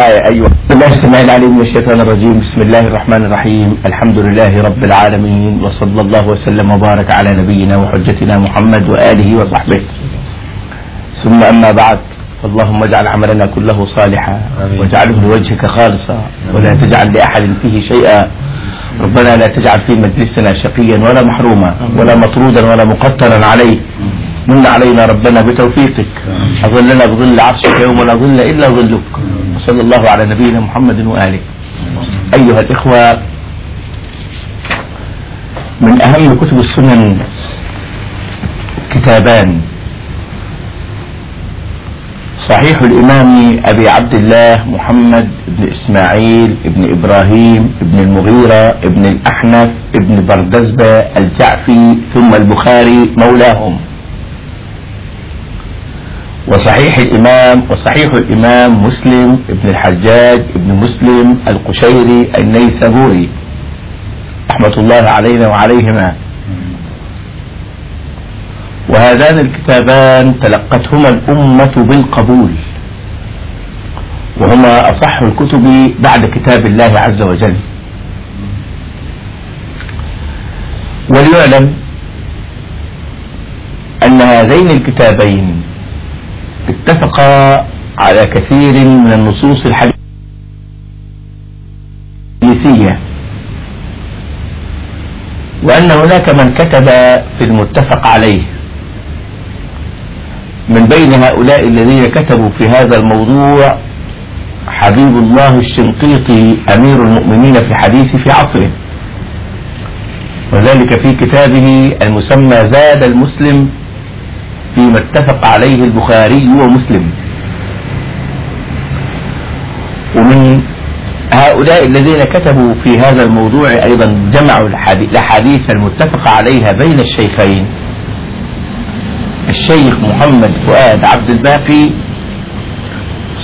أيوة الله العليم الشيطان الرجيم. بسم الله الرحمن الرحيم. الحمد لله رب العالمين وصلى الله وسلم وبارك على نبينا وحجتنا محمد وآله وصحبه. ثم أما بعد اللهم اجعل عملنا كله صالحا واجعله لوجهك خالصا ولا تجعل لأحد فيه شيئا. ربنا لا تجعل في مجلسنا شقيا ولا محروما ولا مطرودا ولا مقترا عليه. من علينا ربنا بتوفيقك. أظلنا بظل عرشك يوم لا ظل إلا ظلك. صلى الله على نبينا محمد وآله أيها الإخوة من أهم كتب السنن كتابان صحيح الإمام أبي عبد الله محمد بن إسماعيل بن إبراهيم بن المغيرة بن الأحنف بن بردزبة الجعفي ثم البخاري مولاهم وصحيح الإمام وصحيح الإمام مسلم ابن الحجاج ابن مسلم القشيري النيسابوري. رحمة الله علينا وعليهما. وهذان الكتابان تلقتهما الأمة بالقبول. وهما أصح الكتب بعد كتاب الله عز وجل. وليعلم أن هذين الكتابين اتفق على كثير من النصوص الحديثية وأن هناك من كتب في المتفق عليه. من بين هؤلاء الذين كتبوا في هذا الموضوع حبيب الله الشنقيطي أمير المؤمنين في حديث في عصره. وذلك في كتابه المسمى زاد المسلم فيما اتفق عليه البخاري ومسلم. ومن هؤلاء الذين كتبوا في هذا الموضوع أيضا جمعوا الأحاديث المتفق عليها بين الشيخين. الشيخ محمد فؤاد عبد الباقي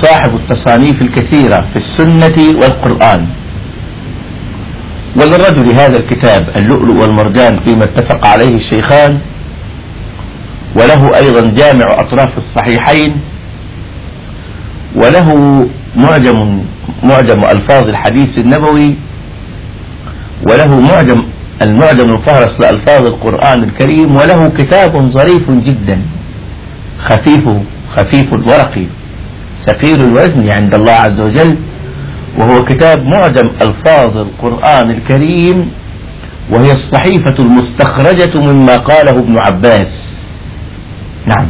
صاحب التصانيف الكثيرة في السنة والقرآن. وللرجل هذا الكتاب اللؤلؤ والمرجان فيما اتفق عليه الشيخان وله أيضا جامع أطراف الصحيحين وله معجم معجم ألفاظ الحديث النبوي وله معجم المعجم الفهرس لألفاظ القرآن الكريم وله كتاب ظريف جدا خفيف خفيف الورق سفير الوزن عند الله عز وجل وهو كتاب معجم ألفاظ القرآن الكريم وهي الصحيفة المستخرجة مما قاله ابن عباس. نعم.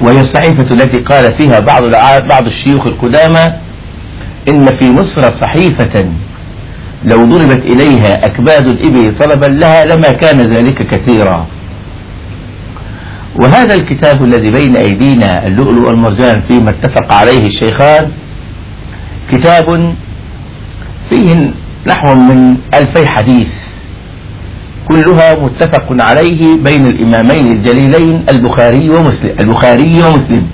وهي الصحيفة التي قال فيها بعض بعض الشيوخ القدامى إن في مصر صحيفة لو ضربت إليها أكباد الإبل طلبا لها لما كان ذلك كثيرا. وهذا الكتاب الذي بين أيدينا اللؤلؤ والمرجان فيما اتفق عليه الشيخان كتاب فيه نحو من ألفي حديث. كلها متفق عليه بين الإمامين الجليلين البخاري ومسلم البخاري ومسلم.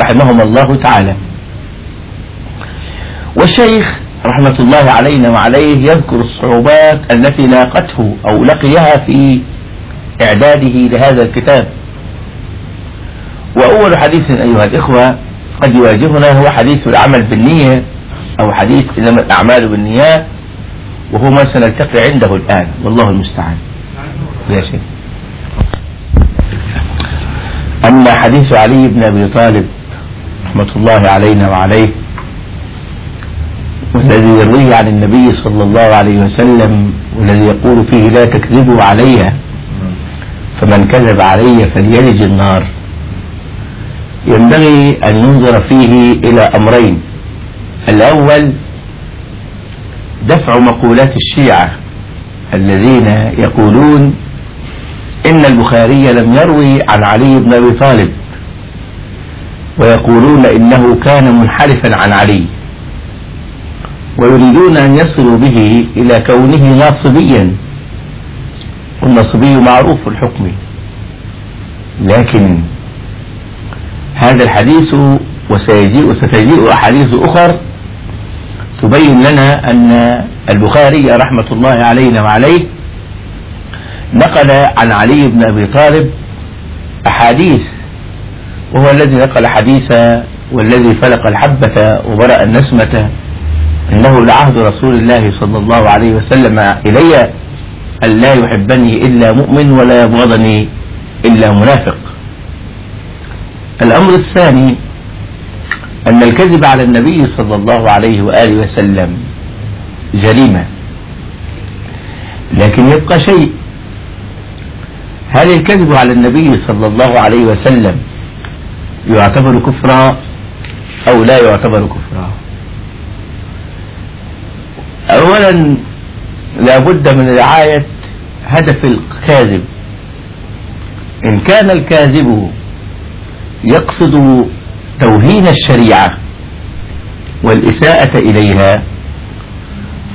رحمهما الله تعالى. والشيخ رحمة الله علينا وعليه يذكر الصعوبات التي لاقته أو لقيها في إعداده لهذا الكتاب. وأول حديث أيها الإخوة قد يواجهنا هو حديث العمل بالنية أو حديث إنما الأعمال بالنيات. وهو ما سنلتقي عنده الآن. والله المستعان. يا شيخ أما حديث علي بن أبي طالب رحمة الله علينا وعليه والذي يرويه عن النبي صلى الله عليه وسلم والذي يقول فيه لا تكذبوا علي فمن كذب علي فليلج النار. ينبغي أن ينظر فيه إلى أمرين. الأول دفع مقولات الشيعة الذين يقولون إن البخاري لم يروي عن علي بن أبي طالب ويقولون إنه كان منحرفا عن علي ويريدون أن يصلوا به إلى كونه ناصبيا والنصبي معروف الحكم. لكن هذا الحديث وسيجيء ستجيء أحاديث أخر تبين لنا أن البخاري رحمة الله علينا وعليه نقل عن علي بن أبي طالب أحاديث وهو الذي نقل حديث والذي فلق الحبة وبرأ النسمة إنه لعهد رسول الله صلى الله عليه وسلم إلي أن لا يحبني إلا مؤمن ولا يبغضني إلا منافق. الأمر الثاني أن الكذب على النبي صلى الله عليه وآله وسلم جريمة. لكن يبقى شيء. هل الكذب على النبي صلى الله عليه وسلم يعتبر كفرا أو لا يعتبر كفرا؟ أولا لابد من رعاية هدف الكاذب. إن كان الكاذب يقصد توهين الشريعة والإساءة إليها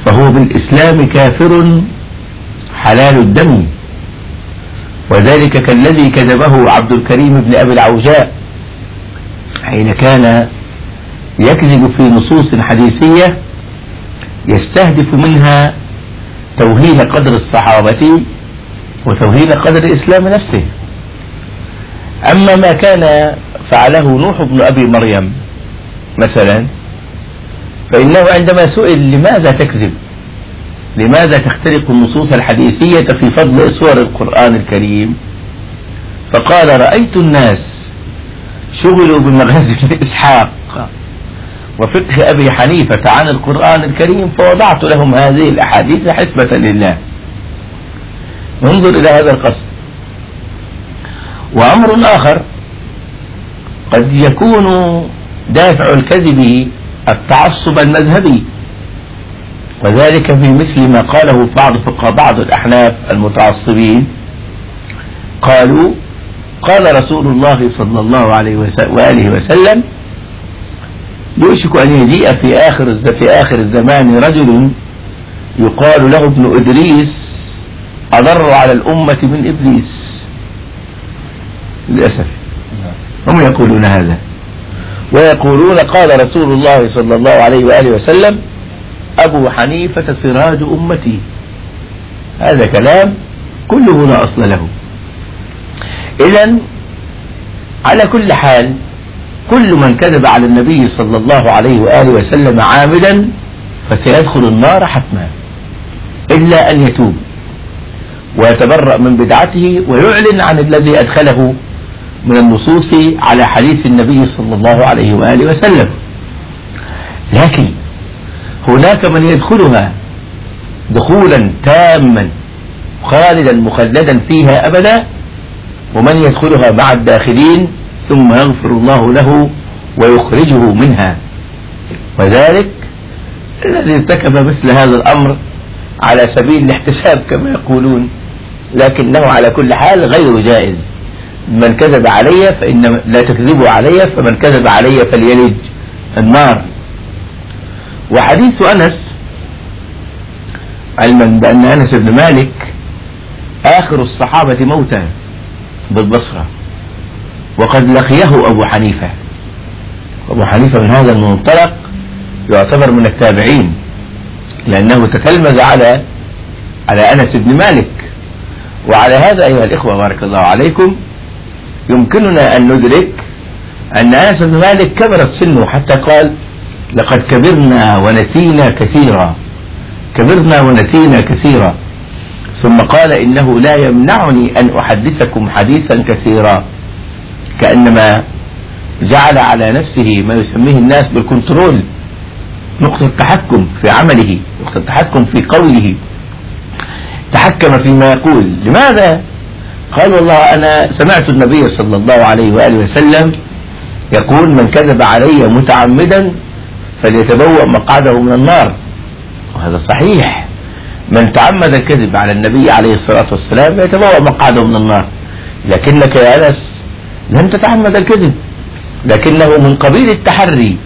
فهو بالإسلام كافر حلال الدم وذلك كالذي كذبه عبد الكريم بن أبي العوجاء حين كان يكذب في نصوص حديثية يستهدف منها توهين قدر الصحابة وتوهين قدر الإسلام نفسه. أما ما كان فعله نوح بن أبي مريم مثلا. فإنه عندما سئل لماذا تكذب؟ لماذا تخترق النصوص الحديثية في فضل سور القرآن الكريم؟ فقال رأيت الناس شغلوا بمغازل إسحاق وفقه أبي حنيفة عن القرآن الكريم فوضعت لهم هذه الأحاديث حسبة لله. انظر إلى هذا القصد. وأمر آخر قد يكون دافع الكذب التعصب المذهبي. وذلك في مثل ما قاله بعض فقهاء بعض الأحناف المتعصبين. قالوا قال رسول الله صلى الله عليه وآله وسلم يوشك أن يجيء في آخر في آخر الزمان رجل يقال له ابن إدريس أضر على الأمة من إبليس للأسف. نعم. هم يقولون هذا. ويقولون قال رسول الله صلى الله عليه وآله وسلم أبو حنيفة سراج أمتي. هذا كلام كله لا أصل له. إذا على كل حال كل من كذب على النبي صلى الله عليه وآله وسلم عامدا فسيدخل النار حتما. إلا أن يتوب. ويتبرأ من بدعته ويعلن عن الذي أدخله. من النصوص على حديث النبي صلى الله عليه وآله وسلم. لكن هناك من يدخلها دخولا تاما خالدا مخلدا فيها أبدا ومن يدخلها مع الداخلين ثم يغفر الله له ويخرجه منها. وذلك الذي ارتكب مثل هذا الأمر على سبيل الاحتساب كما يقولون لكنه على كل حال غير جائز. من كذب علي فإن لا تكذبوا علي فمن كذب علي فليلج النار. وحديث أنس علما بأن أنس بن مالك آخر الصحابة موتا بالبصرة وقد لقيه أبو حنيفة. أبو حنيفة من هذا المنطلق يعتبر من التابعين لأنه تتلمذ على على أنس بن مالك. وعلى هذا أيها الإخوة بارك الله عليكم. يمكننا أن ندرك أن أنس بن مالك كبرت سنه حتى قال لقد كبرنا ونسينا كثيرا. كبرنا ونسينا كثيرا. ثم قال إنه لا يمنعني أن أحدثكم حديثا كثيرا. كأنما جعل على نفسه ما يسميه الناس بالكنترول. نقطة التحكم في عمله نقطة التحكم في قوله. تحكم فيما يقول. لماذا؟ قال والله أنا سمعت النبي صلى الله عليه وآله وسلم يقول من كذب علي متعمدا فليتبوأ مقعده من النار. وهذا صحيح. من تعمد الكذب على النبي عليه الصلاة والسلام يتبوأ مقعده من النار. لكنك يا أنس لم تتعمد الكذب. لكنه من قبيل التحري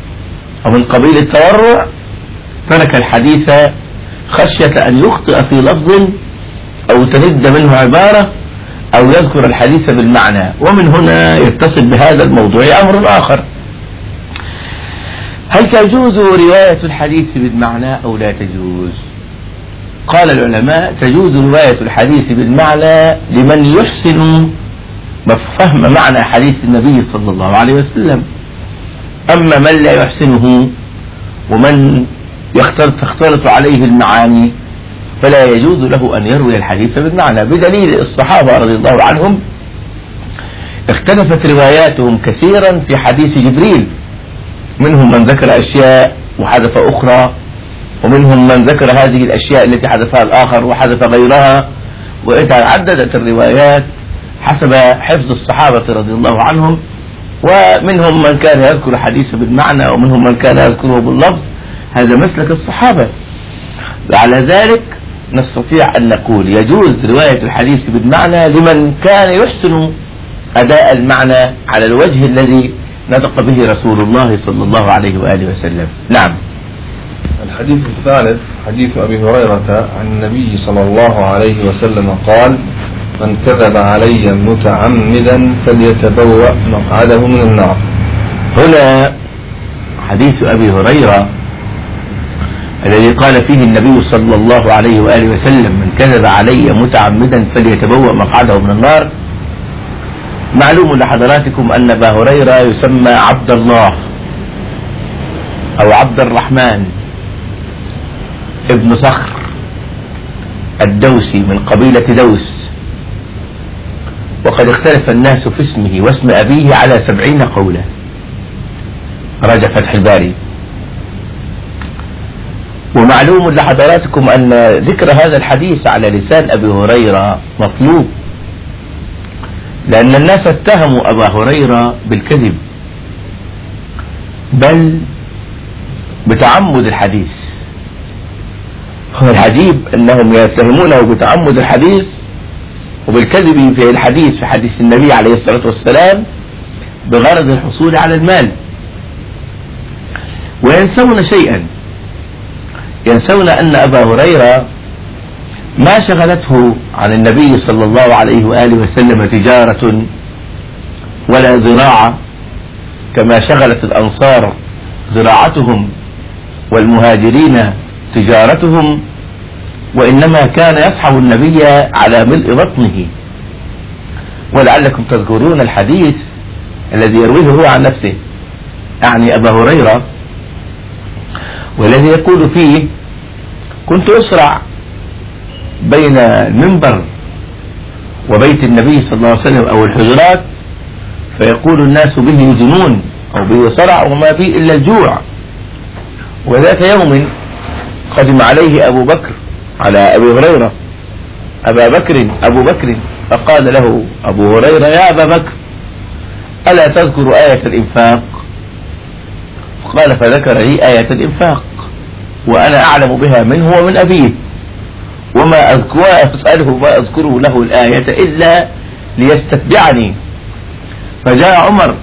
ومن قبيل التورع. ترك الحديث خشية أن يخطئ في لفظ أو تند منه عبارة. أو يذكر الحديث بالمعنى ومن هنا يتصل بهذا الموضوع أمر آخر. هل تجوز رواية الحديث بالمعنى أو لا تجوز؟ قال العلماء تجوز رواية الحديث بالمعنى لمن يحسن فهم معنى حديث النبي صلى الله عليه وسلم. أما من لا يحسنه ومن يختلط عليه المعاني فلا يجوز له أن يروي الحديث بالمعنى بدليل الصحابة رضي الله عنهم. اختلفت رواياتهم كثيرا في حديث جبريل. منهم من ذكر أشياء وحذف أخرى ومنهم من ذكر هذه الأشياء التي حذفها الآخر وحذف غيرها. وتعددت الروايات حسب حفظ الصحابة رضي الله عنهم ومنهم من كان يذكر حديث بالمعنى ومنهم من كان يذكره باللفظ. هذا مسلك الصحابة. وعلى ذلك نستطيع أن نقول يجوز رواية الحديث بالمعنى لمن كان يحسن أداء المعنى على الوجه الذي نطق به رسول الله صلى الله عليه وآله وسلم. نعم. الحديث الثالث حديث أبي هريرة عن النبي صلى الله عليه وسلم قال من كذب علي متعمدا فليتبوأ مقعده من النار. هنا حديث أبي هريرة الذي قال فيه النبي صلى الله عليه وآله وسلم من كذب علي متعمدا فليتبوأ مقعده من النار. معلوم لحضراتكم أن أبا هريرة يسمى عبد الله أو عبد الرحمن ابن صخر الدوسي من قبيلة دوس. وقد اختلف الناس في اسمه واسم أبيه على سبعين قولا. رجع فتح الباري. ومعلوم لحضراتكم أن ذكر هذا الحديث على لسان أبي هريرة مطلوب. لأن الناس اتهموا أبا هريرة بالكذب. بل بتعمد الحديث. العجيب أنهم يتهمونه بتعمد الحديث وبالكذب في الحديث في حديث النبي عليه الصلاة والسلام بغرض الحصول على المال. وينسون شيئا. ينسون أن أبا هريرة ما شغلته عن النبي صلى الله عليه وآله وسلم تجارة ولا زراعة كما شغلت الأنصار زراعتهم والمهاجرين تجارتهم وإنما كان يصحب النبي على ملء بطنه ولعلكم تذكرون الحديث الذي يرويه هو عن نفسه أعني أبا هريرة والذي يقول فيه كنت أسرع بين المنبر وبيت النبي صلى الله عليه وسلم أو الحجرات فيقول الناس به جنون أو به صرع وما فيه إلا الجوع. وذات يوم قدم عليه أبو بكر على أبي هريرة. أبا بكر أبو بكر فقال له أبو هريرة يا أبا بكر ألا تذكر آية الإنفاق؟ قال فذكر لي آية الإنفاق وأنا أعلم بها منه ومن أبيه وما أذكره أسأله ما أذكره له الآية إلا ليستتبعني. فجاء عمر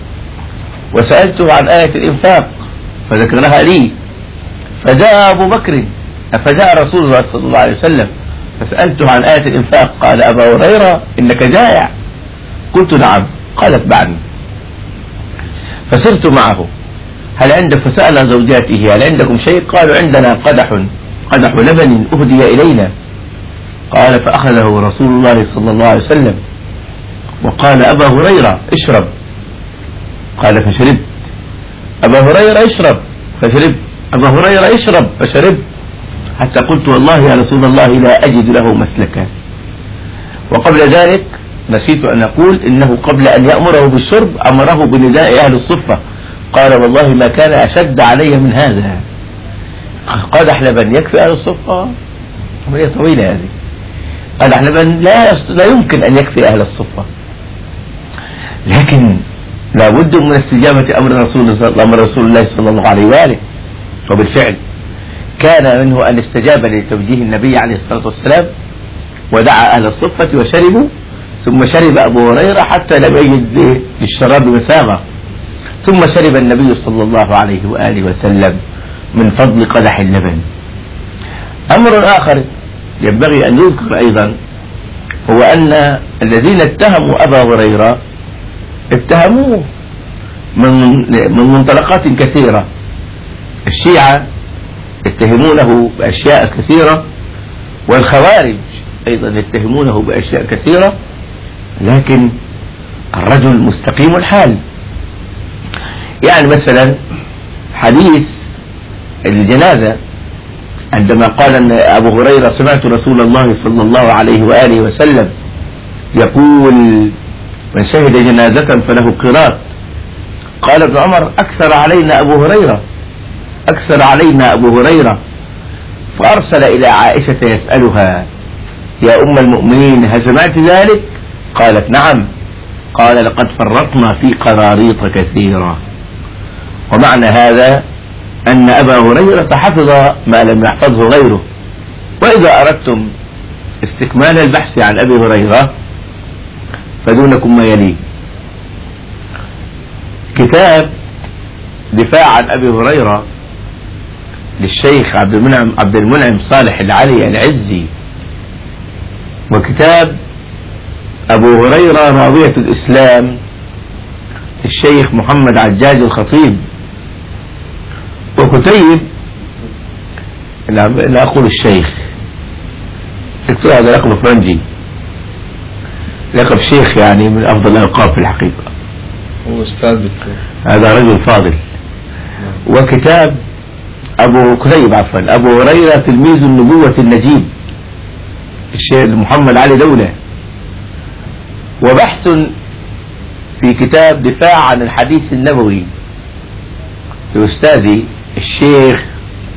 وسألته عن آية الإنفاق فذكرها لي. فجاء أبو بكر فجاء رسول الله صلى الله عليه وسلم فسألته عن آية الإنفاق. قال أبا هريرة إنك جائع. قلت نعم. قالت بعد. فسرت معه. هل عند فسأل زوجاته هل عندكم شيء؟ قالوا عندنا قدح. قدح لبن أهدي إلينا. قال فأخذه رسول الله صلى الله عليه وسلم. وقال أبا هريرة اشرب. قال فشربت أبا هريرة اشرب. فشربت أبا هريرة اشرب. فشربت حتى قلت والله يا رسول الله لا أجد له مسلكا. وقبل ذلك نسيت أن أقول إنه قبل أن يأمره بالشرب أمره بنداء أهل الصفة. قال والله ما كان أشد علي من هذا. قال أحلبا يكفي أهل الصفة. عملية طويلة هذه. قال أحلبا لا, لا يمكن أن يكفي أهل الصفة. لكن لابد من استجابة أمر رسول أمر رسول الله صلى الله عليه وآله. وبالفعل كان منه أن استجاب لتوجيه النبي عليه الصلاة والسلام ودعا أهل الصفة وشربوا. ثم شرب أبو هريرة حتى لم يجد للشراب مسامة. ثم شرب النبي صلى الله عليه وآله وسلم من فضل قدح اللبن. أمر آخر ينبغي أن يذكر أيضا هو أن الذين اتهموا أبا هريرة اتهموه من من منطلقات كثيرة. الشيعة يتهمونه بأشياء كثيرة والخوارج أيضا يتهمونه بأشياء كثيرة لكن الرجل مستقيم الحال. يعني مثلا حديث الجنازة عندما قال أبو هريرة سمعت رسول الله صلى الله عليه وآله وسلم يقول من شهد جنازة فله قراط. قال ابن عمر أكثر علينا أبو هريرة. أكثر علينا أبو هريرة. فأرسل إلى عائشة يسألها يا أم المؤمنين هزمات ذلك؟ قالت نعم. قال لقد فرطنا في قراريط كثيرة. ومعنى هذا أن أبا هريرة حفظ ما لم يحفظه غيره. وإذا أردتم استكمال البحث عن أبي هريرة فدونكم ما يليه. كتاب دفاع عن أبي هريرة للشيخ عبد المنعم, عبد المنعم صالح العلي العزي. وكتاب أبو هريرة راوية الإسلام الشيخ محمد عجاج الخطيب وكتيب لا أقول الشيخ الدكتور هذا لقب فرنجي لقب شيخ يعني من أفضل الألقاب في الحقيقة هو أستاذ دكتور هذا رجل فاضل۔ وكتاب أبو كتيب عفوا أبو هريرة تلميذ النبوة النجيب الشيخ محمد علي دولة وبحث في كتاب دفاع عن الحديث النبوي. لأستاذي الشيخ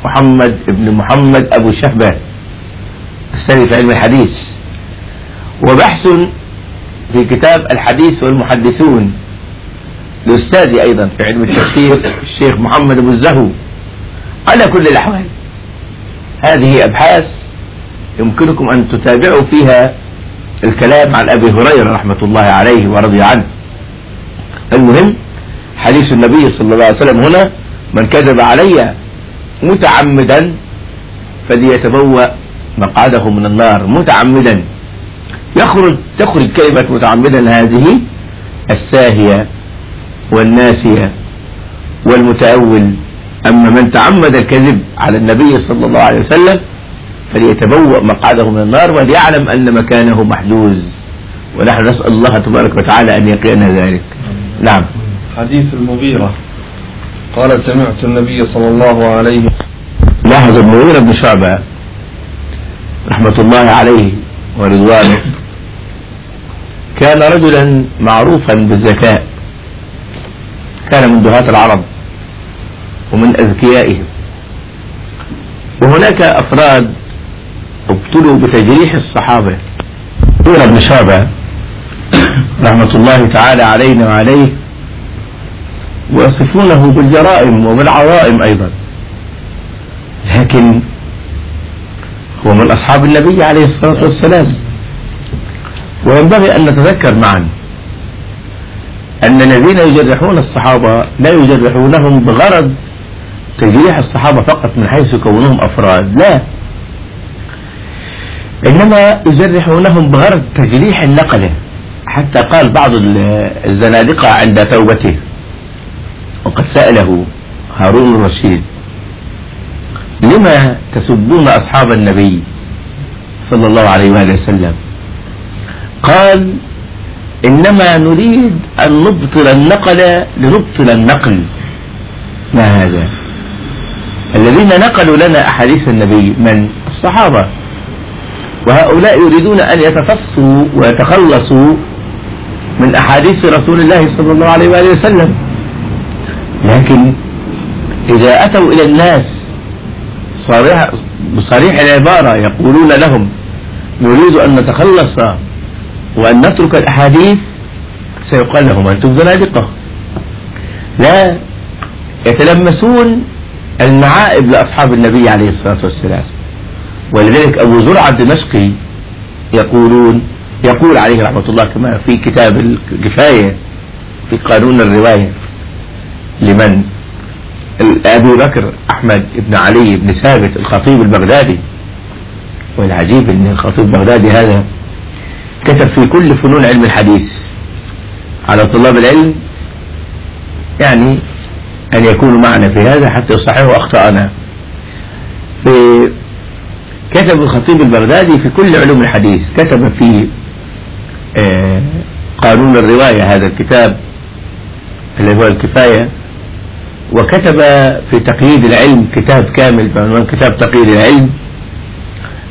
محمد ابن محمد أبو شهبة أستاذي في علم الحديث. وبحث في كتاب الحديث والمحدثون. لأستاذي أيضا في علم التفسير الشيخ محمد أبو الزهو على كل الأحوال هذه أبحاث يمكنكم أن تتابعوا فيها الكلام عن أبي هريرة رحمة الله عليه ورضي عنه. المهم حديث النبي صلى الله عليه وسلم هنا من كذب علي متعمدا فليتبوأ مقعده من النار. متعمدا. يخرج تخرج كلمة متعمدا هذه الساهية والناسية والمتأول. أما من تعمد الكذب على النبي صلى الله عليه وسلم فليتبوأ مقعده من النار وليعلم أن مكانه محجوز. ونحن نسأل الله تبارك وتعالى أن يقينا ذلك. نعم. حديث المغيرة. قال سمعت النبي صلى الله عليه لاحظ المغيرة بن شعبة. رحمة الله عليه ورضوانه. كان رجلا معروفا بالذكاء. كان من دهاة العرب ومن أذكيائهم. وهناك أفراد ابتلوا بتجريح الصحابة. قول ابن شعبة رحمة الله تعالى علينا وعليه ويصفونه بالجرائم وبالعوائم أيضا. لكن هو من أصحاب النبي عليه الصلاة والسلام. وينبغي أن نتذكر معا أن الذين يجرحون الصحابة لا يجرحونهم بغرض تجريح الصحابة فقط من حيث كونهم أفراد لا. إنما يجرحونهم بغرض تجريح النقل حتى قال بعض الزنادقة عند توبته وقد سأله هارون الرشيد لما تسبون أصحاب النبي صلى الله عليه وآله وسلم؟ قال إنما نريد أن نبطل النقل لنبطل النقل. ما هذا؟ الذين نقلوا لنا أحاديث النبي من؟ الصحابة. وهؤلاء يريدون أن يتفصوا ويتخلصوا من أحاديث رسول الله صلى الله عليه وآله وسلم. لكن إذا أتوا إلى الناس صريح بصريح العبارة يقولون لهم نريد أن نتخلص وأن نترك الأحاديث سيقال لهم أنتم زنادقة. لا يتلمسون المعائب لأصحاب النبي عليه الصلاة والسلام. ولذلك أبو زرعة الدمشقي يقولون يقول عليه رحمة الله كما في كتاب الكفاية في قانون الرواية لمن؟ أبي بكر أحمد بن علي بن ثابت الخطيب البغدادي. والعجيب أن الخطيب البغدادي هذا كتب في كل فنون علم الحديث. على طلاب العلم يعني أن يكونوا معنا في هذا حتى يصححوا أخطاءنا في كتب الخطيب البغدادي في كل علوم الحديث. كتب في آه، قانون الرواية هذا الكتاب اللي هو الكفاية. وكتب في تقييد العلم كتاب كامل بعنوان كتاب تقييد العلم.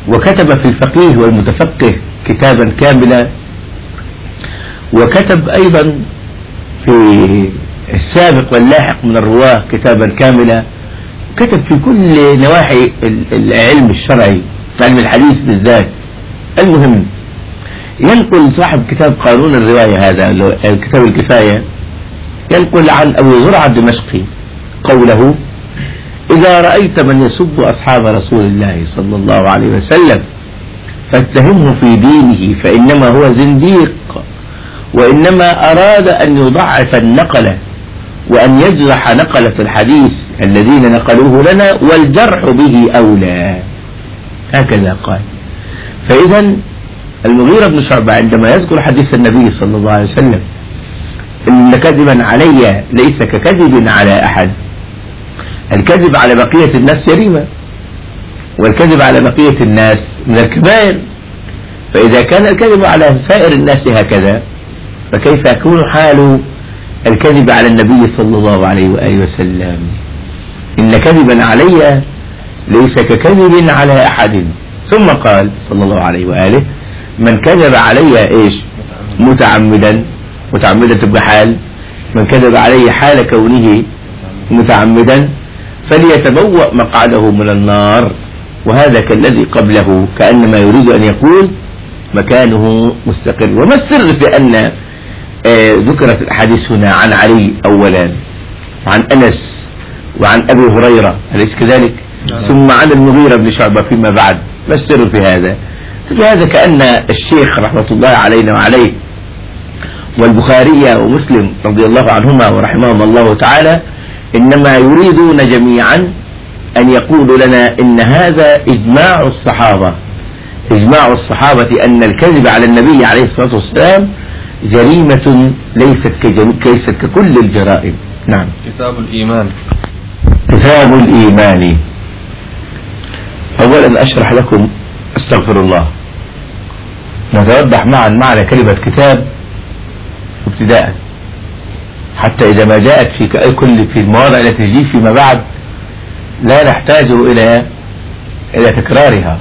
وكتب في الفقيه والمتفقه كتابا كاملا. وكتب أيضا في السابق واللاحق من الرواة كتابا كاملا. كتب في كل نواحي العلم الشرعي. في علم الحديث بالذات. المهم ينقل صاحب كتاب قانون الرواية هذا كتاب الكفاية ينقل عن أبو زرعة الدمشقي قوله إذا رأيت من يسب أصحاب رسول الله صلى الله عليه وسلم فاتهمه في دينه فإنما هو زنديق وإنما أراد أن يضعف النقلة وأن يجرح نقلة الحديث الذين نقلوه لنا والجرح به أولى. هكذا قال. فإذا المغيرة بن شعبة عندما يذكر حديث النبي صلى الله عليه وسلم إن كذبا علي ليس ككذب على أحد. الكذب على بقية الناس جريمة. والكذب على بقية الناس من الكبائر. فإذا كان الكذب على سائر الناس هكذا فكيف يكون حال الكذب على النبي صلى الله عليه وآله وسلم؟ إن كذبا علي ليس ككذب على أحد. ثم قال صلى الله عليه وآله من كذب علي إيش؟ متعمدا. متعمدا تبقى حال من كذب علي حال كونه متعمدا فليتبوأ مقعده من النار. وهذا كالذي قبله كأنما يريد أن يقول مكانه مستقر. وما السر في أن آه، ذكرت الأحاديث هنا عن علي أولا؟ وعن أنس؟ وعن أبي هريرة؟ أليس كذلك؟ ثم على المغيرة بن شعبة فيما بعد. ما السر في هذا؟ هذا كأن الشيخ رحمة الله علينا وعليه والبخاري ومسلم رضي الله عنهما ورحمهما الله تعالى إنما يريدون جميعا أن يقولوا لنا إن هذا إجماع الصحابة. إجماع الصحابة أن الكذب على النبي عليه الصلاة والسلام جريمة ليست ليست ككل الجرائم. نعم. كتاب الإيمان. كتاب الإيمان. أولا أشرح لكم أستغفر الله. نتوضح معا معنى كلمة كتاب ابتداء حتى إذا ما جاءت في كل في المواضع التي تجي فيما بعد لا نحتاج إلى إلى تكرارها.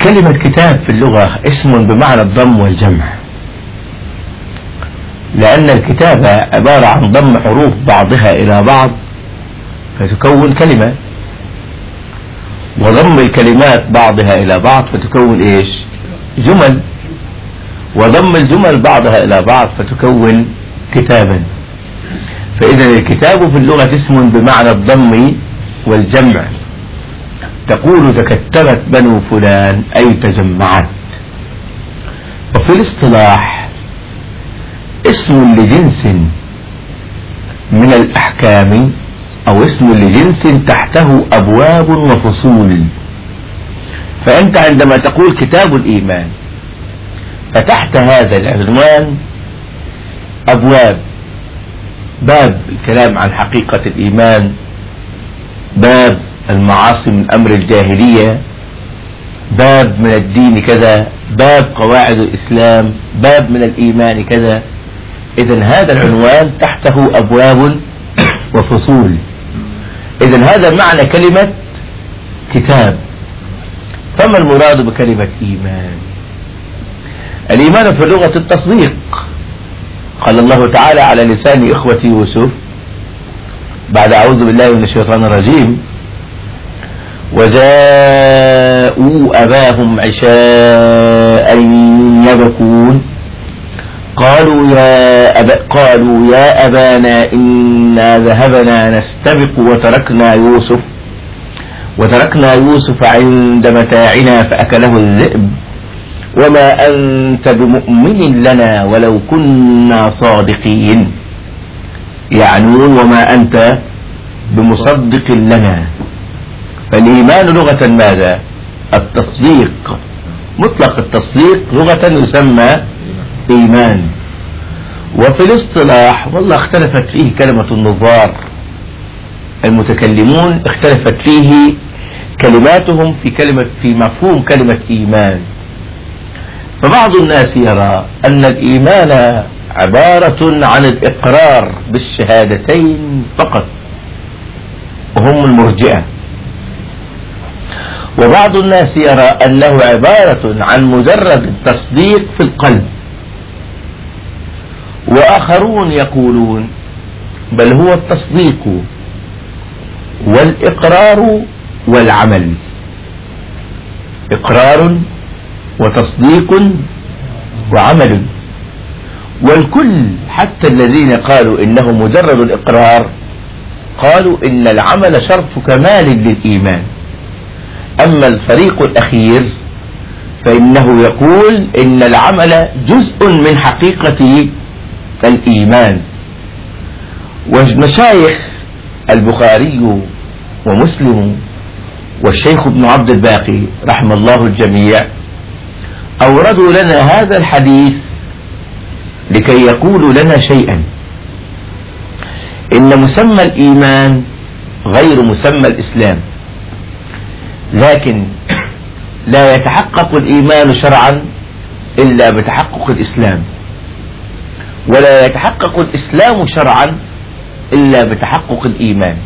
كلمة كتاب في اللغة اسم بمعنى الضم والجمع. لأن الكتابة عبارة عن ضم حروف بعضها إلى بعض فتكون كلمة وضم الكلمات بعضها إلى بعض فتكون إيش؟ جمل. وضم الجمل بعضها إلى بعض فتكون كتابا. فإذا الكتاب في اللغة اسم بمعنى الضم والجمع. تقول تكتبت بنو فلان أي تجمعت. وفي الاصطلاح اسم لجنس من الأحكام أو اسم لجنس تحته أبواب وفصول. فأنت عندما تقول كتاب الإيمان فتحت هذا العنوان أبواب باب الكلام عن حقيقة الإيمان باب المعاصي من أمر الجاهلية باب من الدين كذا باب قواعد الإسلام باب من الإيمان كذا. إذا هذا العنوان تحته أبواب وفصول. إذا هذا معنى كلمة كتاب. فما المراد بكلمة إيمان؟ الإيمان في اللغة التصديق. قال الله تعالى على لسان إخوة يوسف بعد أعوذ بالله من الشيطان الرجيم وجاءوا أباهم عشاء يبكون. قالوا يا أب... قالوا يا أبانا إنا ذهبنا نستبق وتركنا يوسف وتركنا يوسف عند متاعنا فأكله الذئب وما أنت بمؤمن لنا ولو كنا صادقين. يعنون وما أنت بمصدق لنا. فالإيمان لغة ماذا؟ التصديق. مطلق التصديق لغة يسمى إيمان وفي الاصطلاح والله اختلفت فيه كلمة النظار. المتكلمون اختلفت فيه كلماتهم في كلمة في مفهوم كلمة إيمان. فبعض الناس يرى أن الإيمان عبارة عن الإقرار بالشهادتين فقط وهم المرجئة. وبعض الناس يرى أنه عبارة عن مجرد التصديق في القلب. وآخرون يقولون بل هو التصديق والإقرار والعمل. إقرار وتصديق وعمل. والكل حتى الذين قالوا إنه مجرد الإقرار قالوا إن العمل شرط كمال للإيمان. أما الفريق الأخير فإنه يقول إن العمل جزء من حقيقة الإيمان. والمشايخ البخاري ومسلم والشيخ ابن عبد الباقي رحم الله الجميع أوردوا لنا هذا الحديث لكي يقولوا لنا شيئا. إن مسمى الإيمان غير مسمى الإسلام. لكن لا يتحقق الإيمان شرعا إلا بتحقق الإسلام. ولا يتحقق الإسلام شرعا إلا بتحقق الإيمان.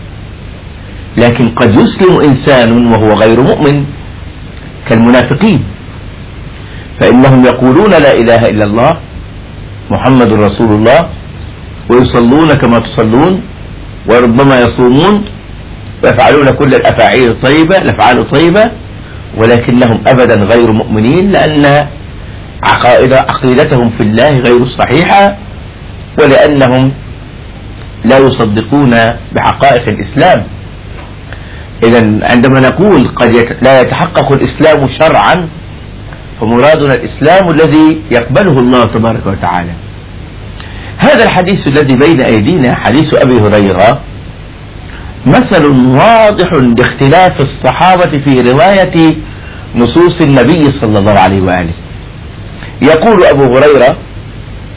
لكن قد يسلم إنسان وهو غير مؤمن كالمنافقين. فإنهم يقولون لا إله إلا الله محمد رسول الله ويصلون كما تصلون وربما يصومون ويفعلون كل الأفاعيل الطيبة الأفعال الطيبة ولكنهم أبدا غير مؤمنين لأن عقائد عقيدتهم في الله غير صحيحة. ولأنهم لا يصدقون بحقائق الإسلام. إذا عندما نقول قد لا يتحقق الإسلام شرعا فمرادنا الإسلام الذي يقبله الله تبارك وتعالى. هذا الحديث الذي بين أيدينا حديث أبي هريرة مثل واضح لاختلاف الصحابة في رواية نصوص النبي صلى الله عليه وآله. يقول أبو هريرة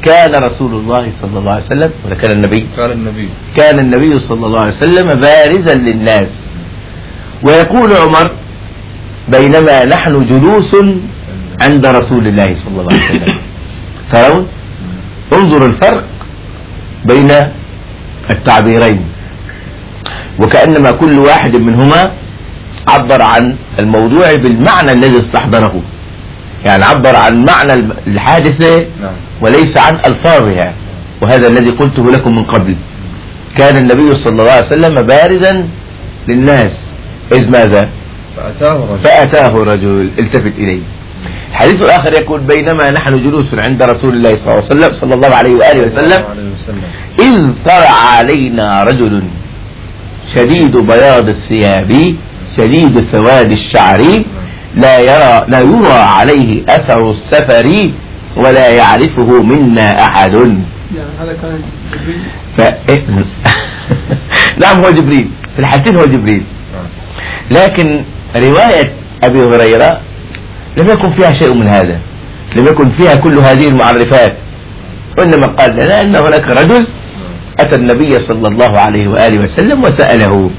كان رسول الله صلى الله عليه وسلم ولا كان النبي؟ كان النبي. كان النبي صلى الله عليه وسلم بارزا للناس. ويقول عمر بينما نحن جلوس عند رسول الله صلى الله عليه وسلم. ترون انظر الفرق بين التعبيرين. وكأنما كل واحد منهما عبر عن الموضوع بالمعنى الذي استحضره يعني عبر عن معنى الحادثة نعم. وليس عن ألفاظها. وهذا الذي قلته لكم من قبل. كان النبي صلى الله عليه وسلم بارزا للناس. إذ ماذا؟ فأتاه رجل, فأتاه رجل. التفت إليه. الحديث الآخر يقول بينما نحن جلوس عند رسول الله صلى الله عليه وسلم صلى الله عليه وآله وسلم إذ طرع علينا رجل شديد بياض الثياب شديد سواد الشعر لا يرى لا يرى عليه أثر السفر ولا يعرفه منا أحد. ف... نعم هو جبريل. في الحالتين هو جبريل. لكن رواية أبي هريرة لم يكن فيها شيء من هذا. لم يكن فيها كل هذه المعرفات. وإنما قال لنا أن هناك رجل أتى النبي صلى الله عليه وآله وسلم وسأله.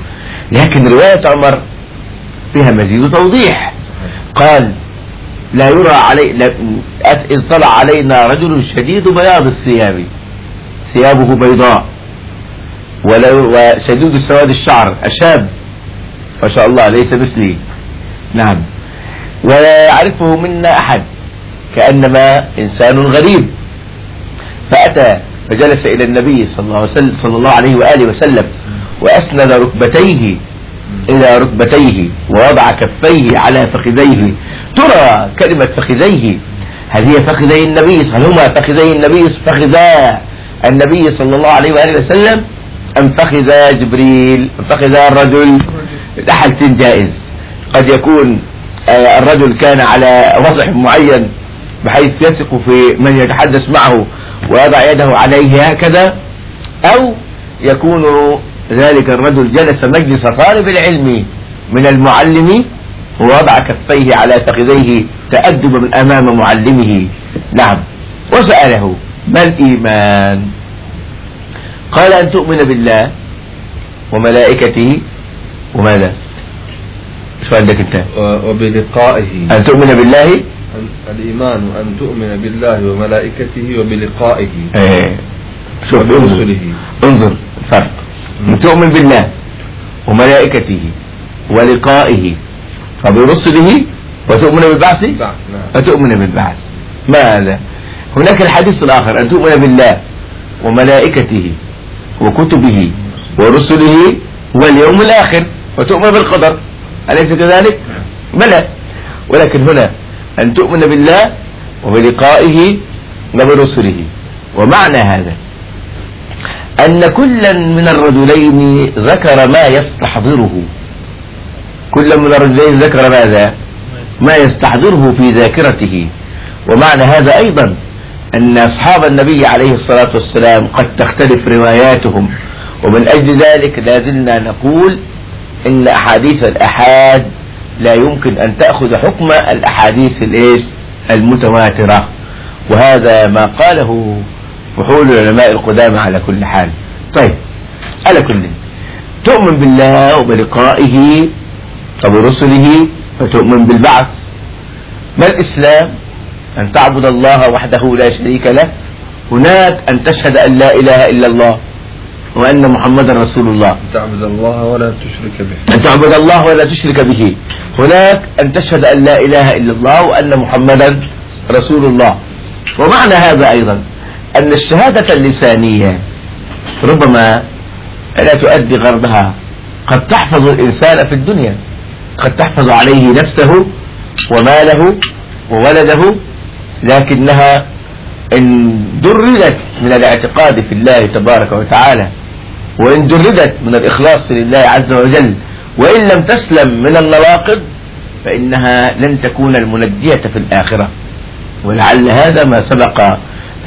لكن رواية عمر فيها مزيد توضيح. قال لا يرى علي لا اطلع علينا رجل شديد بياض الثياب. ثيابه بيضاء. وشديد سواد الشعر أشاب. ما شاء الله ليس مثلي. نعم. ولا يعرفه منا أحد. كأنما إنسان غريب. فأتى فجلس إلى النبي صلى الله عليه وآله وسلم وأسند ركبتيه. إلى ركبتيه ووضع كفيه على فخذيه. ترى كلمة فخذيه. هل هي فخذي النبي هل هما فخذي النبي فخذا النبي صلى الله عليه وآله وسلم؟ أم فخذا جبريل؟ أم فخذا الرجل؟ لحل جائز. قد يكون آه، الرجل كان على وضع معين بحيث يثق في من يتحدث معه ويضع يده عليه هكذا أو يكون ذلك الرجل جلس مجلس طالب العلم من المعلم ووضع كفيه على فخذيه تأدبا أمام معلمه. نعم. وسأله ما الإيمان؟ قال أن تؤمن بالله وملائكته. وماذا؟ شو عندك أنت. وبلقائه. أن تؤمن بالله؟ الإيمان أن تؤمن بالله وملائكته وبلقائه. إيه. شوف انظر. انظر فرق. تؤمن بالله وملائكته ولقائه وبرسله وتؤمن بالبعث؟ نعم. وتؤمن بالبعث. ماذا؟ هناك الحديث الآخر أن تؤمن بالله وملائكته وكتبه ورسله واليوم الآخر وتؤمن بالقدر. أليس كذلك؟ نعم. بلى. ولكن هنا أن تؤمن بالله وبلقائه وبرسله. ومعنى هذا؟ أن كلا من الرجلين ذكر ما يستحضره. كلا من الرجلين ذكر ماذا؟ ما يستحضره في ذاكرته. ومعنى هذا أيضا أن أصحاب النبي عليه الصلاة والسلام قد تختلف رواياتهم. ومن أجل ذلك لازلنا نقول إن أحاديث الأحاد لا يمكن أن تأخذ حكم الأحاديث الإيش؟ المتواترة. وهذا ما قاله فحول العلماء القدامى على كل حال. طيب على كل تؤمن بالله وبلقائه وبرسله وتؤمن بالبعث. ما الإسلام؟ أن تعبد الله وحده لا شريك له هناك أن تشهد أن لا إله إلا الله وأن محمد رسول الله. أن تعبد الله ولا تشرك به. أن تعبد الله ولا تشرك به. هناك أن تشهد أن لا إله إلا الله وأن محمدا رسول الله. ومعنى هذا أيضا أن الشهادة اللسانية ربما لا تؤدي غرضها. قد تحفظ الإنسان في الدنيا. قد تحفظ عليه نفسه وماله وولده لكنها إن دردت من الاعتقاد في الله تبارك وتعالى وإن دردت من الإخلاص لله عز وجل وإن لم تسلم من النواقض فإنها لن تكون المنجية في الآخرة. ولعل هذا ما سبق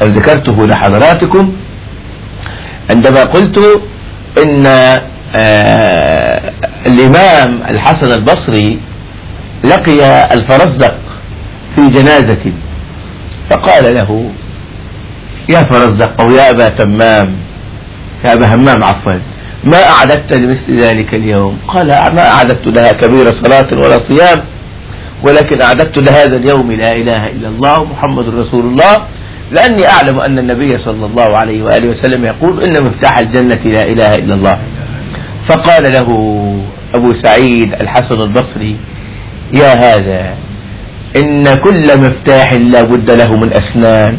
أو ذكرته لحضراتكم. عندما قلت إن آه، الإمام الحسن البصري لقي الفرزدق في جنازة فقال له يا فرزدق أو يا أبا تمام يا أبا همام عفوا ما أعددت لمثل ذلك اليوم؟ قال ما أعددت لها كبير صلاة ولا صيام ولكن أعددت لهذا اليوم لا إله إلا الله محمد رسول الله. لأني أعلم أن النبي صلى الله عليه وآله وسلم يقول إن مفتاح الجنة لا إله إلا الله. فقال له أبو سعيد الحسن البصري يا هذا إن كل مفتاح لا بد له من أسنان.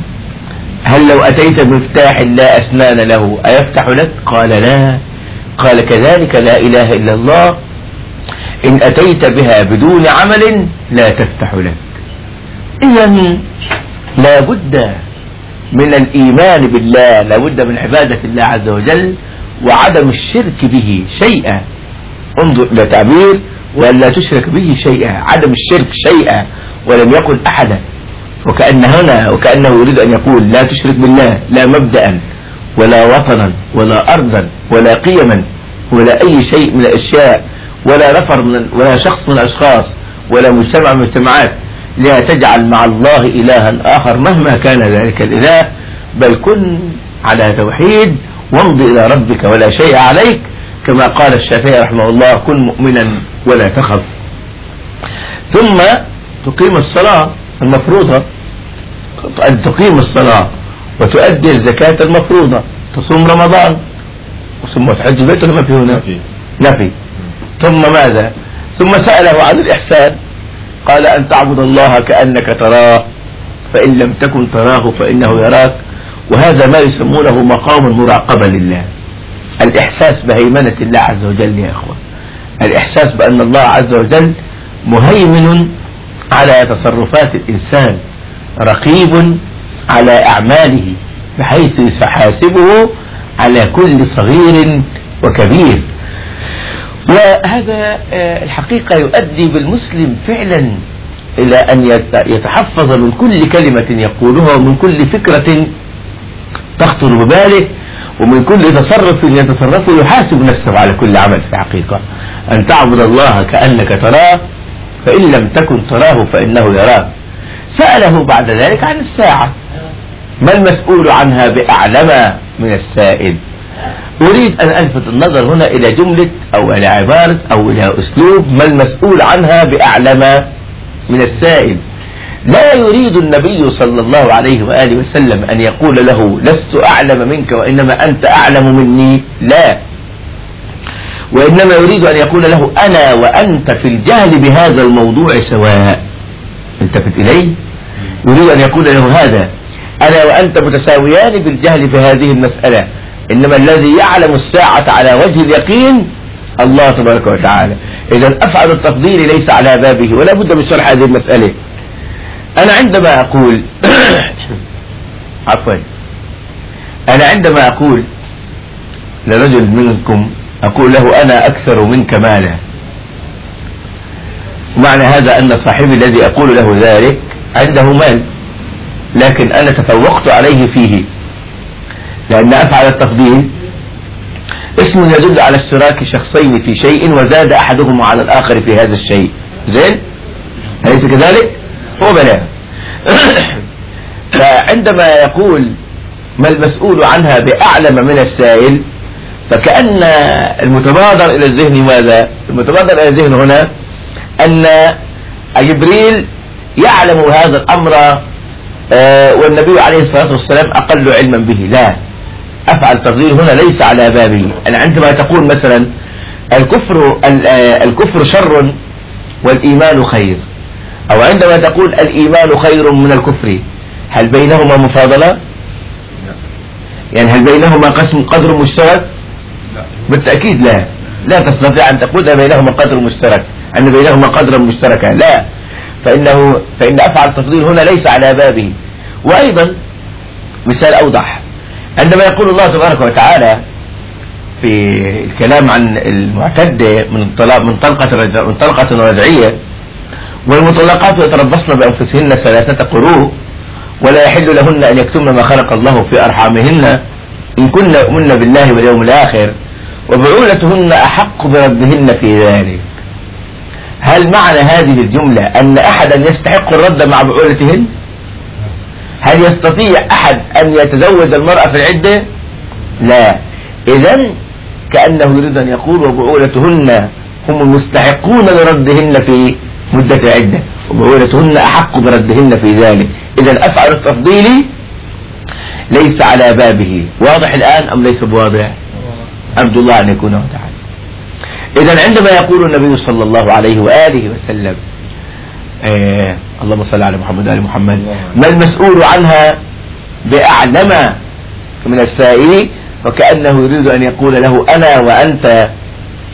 هل لو أتيت مفتاح لا أسنان له أيفتح لك؟ قال لا. قال كذلك لا إله إلا الله. إن أتيت بها بدون عمل لا تفتح لك. إذا لا بد من الإيمان بالله لابد من عبادة الله عز وجل وعدم الشرك به شيئا. انظر إلى تعبير ولا تشرك به شيئا عدم الشرك شيئا ولم يقل أحدا. وكأن هنا وكأنه يريد أن يقول لا تشرك بالله لا مبدأ ولا وطنا ولا أرضا ولا قيما ولا أي شيء من الأشياء ولا نفر من ولا شخص من الأشخاص ولا مجتمع من المجتمعات. لا تجعل مع الله إلها آخر مهما كان ذلك الإله بل كن على توحيد وامض إلى ربك ولا شيء عليك كما قال الشافعي رحمه الله كن مؤمنا ولا تخف. ثم تقيم الصلاة المفروضة أن تقيم الصلاة وتؤدي الزكاة المفروضة تصوم رمضان ثم تحج بيت ولا ما في نفي. ثم ماذا؟ ثم سأله عن الإحسان. قال أن تعبد الله كأنك تراه فإن لم تكن تراه فإنه يراك. وهذا ما يسمونه مقام المراقبة لله. الإحساس بهيمنة الله عز وجل يا أخوة. الإحساس بأن الله عز وجل مهيمن على تصرفات الإنسان رقيب على أعماله بحيث يحاسبه على كل صغير وكبير. وهذا آه، الحقيقة يؤدي بالمسلم فعلا إلى أن يتحفظ من كل كلمة يقولها ومن كل فكرة تخطر بباله ومن كل تصرف يتصرفه يحاسب نفسه على كل عمل في الحقيقة أن تعبد الله كأنك تراه فإن لم تكن تراه فإنه يراه. سأله بعد ذلك عن الساعة ما المسؤول عنها بأعلم من السائل؟ أريد أن ألفت النظر هنا إلى جملة أو إلى عبارة أو إلى أسلوب ما المسؤول عنها بأعلم من السائل. لا يريد النبي صلى الله عليه وآله وسلم أن يقول له لست أعلم منك وإنما أنت أعلم مني. لا. وإنما يريد أن يقول له أنا وأنت في الجهل بهذا الموضوع سواء. التفت إليه. يريد أن يقول له هذا أنا وأنت متساويان بالجهل في هذه المسألة. إنما الذي يعلم الساعة على وجه اليقين الله تبارك وتعالى. اذا أفعل التقدير ليس على بابه ولا بد من شرح هذه المسألة. أنا عندما أقول عفوا. أنا عندما أقول لرجل منكم أقول له أنا أكثر منك مالا. معنى هذا أن صاحبي الذي أقول له ذلك عنده مال لكن أنا تفوقت عليه فيه. لأن أفعل التفضيل اسم يدل على اشتراك شخصين في شيء وزاد أحدهما على الآخر في هذا الشيء. زين؟ أليس كذلك؟ هو بلاغ فعندما يقول ما المسؤول عنها بأعلم من السائل فكأن المتبادر إلى الذهن ماذا؟ المتبادر إلى الذهن هنا أن جبريل يعلم هذا الأمر آه، والنبي عليه الصلاة والسلام أقل علما به. لا. أفعل تفضيل هنا ليس على بابي. يعني عندما تقول مثلا الكفر آه، الكفر شر والإيمان خير. أو عندما تقول الإيمان خير من الكفر هل بينهما مفاضلة؟ يعني هل بينهما قسم قدر مشترك؟ بالتأكيد لا. لا تستطيع أن تقول بينهما قدر مشترك. أن بينهما قدرا مشتركا. لا. فإنه فإن أفعل تفضيل هنا ليس على بابه. وأيضا مثال أوضح. عندما يقول الله سبحانه وتعالى في الكلام عن المعتدة من طلاق من طلقة من طلقة رجعية والمطلقات يتربصن بأنفسهن ثلاثة قروء ولا يحل لهن أن يكتمن ما خلق الله في أرحامهن إن كن يؤمن بالله واليوم الآخر وبعولتهن أحق بردهن في ذلك هل معنى هذه الجملة أن أحدا يستحق الرد مع بعولتهن؟ هل يستطيع أحد أن يتزوج المرأة في العدة؟ لا. إذا كأنه يريد أن يقول وبعولتهن هم المستحقون لردهن في مدة عدة وبعولتهن أحق بردهن في ذلك. إذا أفعل التفضيل ليس على بابه. واضح الآن أم ليس بواضح؟ أرجو الله أن يكون تعالى. إذا عندما يقول النبي صلى الله عليه وآله وسلم اللهم صل على محمد وعلى محمد. ما المسؤول عنها بأعلم من السائل وكأنه يريد أن يقول له أنا وأنت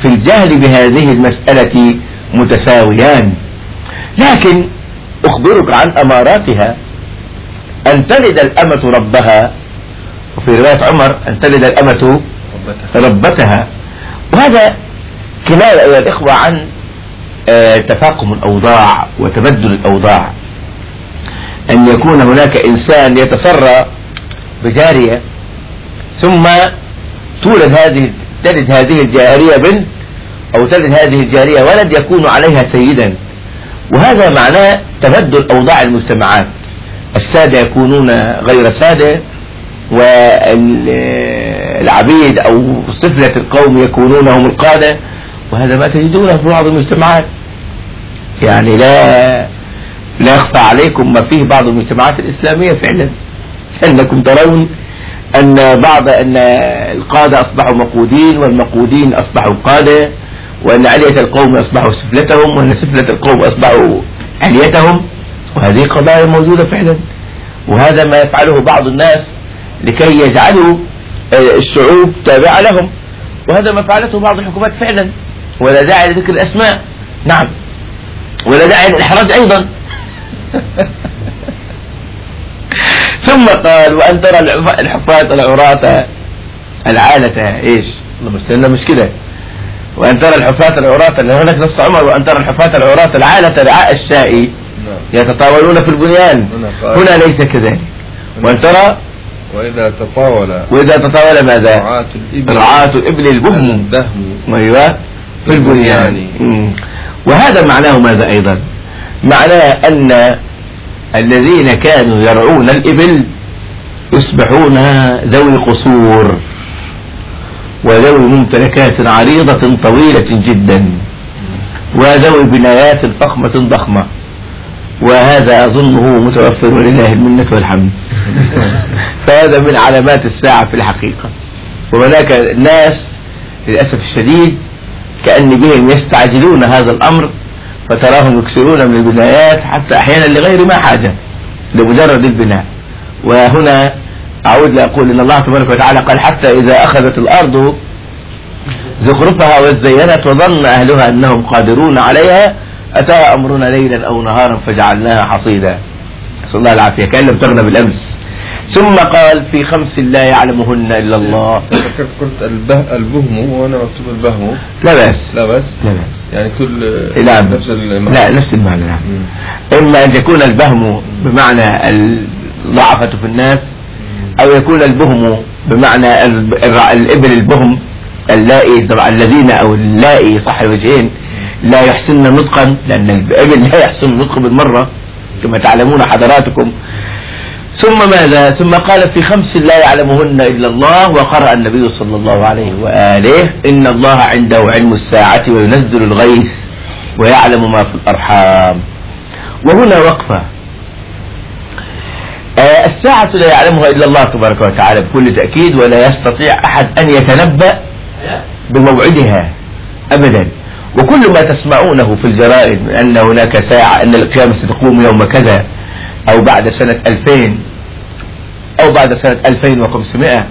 في الجهل بهذه المسألة متساويان. لكن أخبرك عن أماراتها. أن تلد الأمة ربها. وفي رواية عمر أن تلد الأمة ربتها. وهذا كناية أيها الإخوة عن آه، تفاقم الأوضاع وتبدل الأوضاع. أن يكون هناك إنسان يتسرى بجارية ثم تولد هذه تلد هذه الجارية بنت أو تلد هذه الجارية ولد يكون عليها سيدا. وهذا معناه تبدل أوضاع المجتمعات. السادة يكونون غير سادة والعبيد أو صفلة القوم يكونون هم القادة. وهذا ما تجدونه في بعض المجتمعات. يعني لا لا يخفى عليكم ما فيه بعض المجتمعات الإسلامية فعلا. أنكم ترون أن بعض أن القادة أصبحوا مقودين والمقودين أصبحوا قادة وأن علية القوم أصبحوا سفلتهم وأن سفلة القوم أصبحوا عليتهم. وهذه قضايا موجودة فعلا. وهذا ما يفعله بعض الناس لكي يجعلوا آه، الشعوب تابعة لهم. وهذا ما فعلته بعض الحكومات فعلا. ولا داعي لذكر الأسماء نعم. ولا داعي للإحراج أيضا. ثم قال وأن ترى الحفاة العراة العالة إيش؟ اللهم استنى مشكلة وأن ترى الحفاة العراة هناك نص عمر وأن ترى الحفاة العراة العالة رعاء الشائي. نعم. يتطاولون في البنيان. هنا ليس كذلك. وأن ترى وإذا تطاول. وإذا تطاول ماذا؟ رعاة الإبل. البهم. البهم أيوه. في البنيان. وهذا معناه ماذا أيضا؟ معناه أن الذين كانوا يرعون الإبل يصبحون ذوي قصور وذوي ممتلكات عريضة طويلة جدا وذوي بنايات فخمة ضخمة وهذا أظنه متوفر لله المنة والحمد. فهذا من علامات الساعة في الحقيقة. وهناك ناس للأسف الشديد كأنهم يستعجلون هذا الأمر فتراهم يكسرون من البنايات حتى أحيانا لغير ما حاجة لمجرد البناء. وهنا أعود لأقول إن الله تبارك وتعالى قال حتى إذا أخذت الأرض زخرفها وزينت وظن أهلها أنهم قادرون عليها أتى أمرنا ليلا أو نهارا فجعلناها حصيدا. نسأل الله العافية. كأن لم تغنى بالأمس. ثم قال في خمس لا يعلمهن إلا الله. قلت البهم وأنا مكتوب البهم. لا بأس. لا بأس؟ لا بأس. يعني كل لا نفس المعنى. لا نفس المعنى. نعم إما أن يكون البهم بمعنى الضعفة في الناس أو يكون البهم بمعنى الإبل البهم اللائي الذين أو اللائي صح الوجهين لا يحسن نطقا لأن الإبل لا يحسن نطق بالمرة كما تعلمون حضراتكم. ثم ماذا؟ ثم قال في خمس لا يعلمهن إلا الله وقرأ النبي صلى الله عليه وآله إن الله عنده علم الساعة وينزل الغيث ويعلم ما في الأرحام. وهنا وقفة. آه، الساعة لا يعلمها إلا الله تبارك وتعالى بكل تأكيد ولا يستطيع أحد أن يتنبأ بموعدها أبدا. وكل ما تسمعونه في الجرائد أن هناك ساعة أن القيامة ستقوم يوم كذا. أو بعد سنة 2000 أو بعد سنة 2500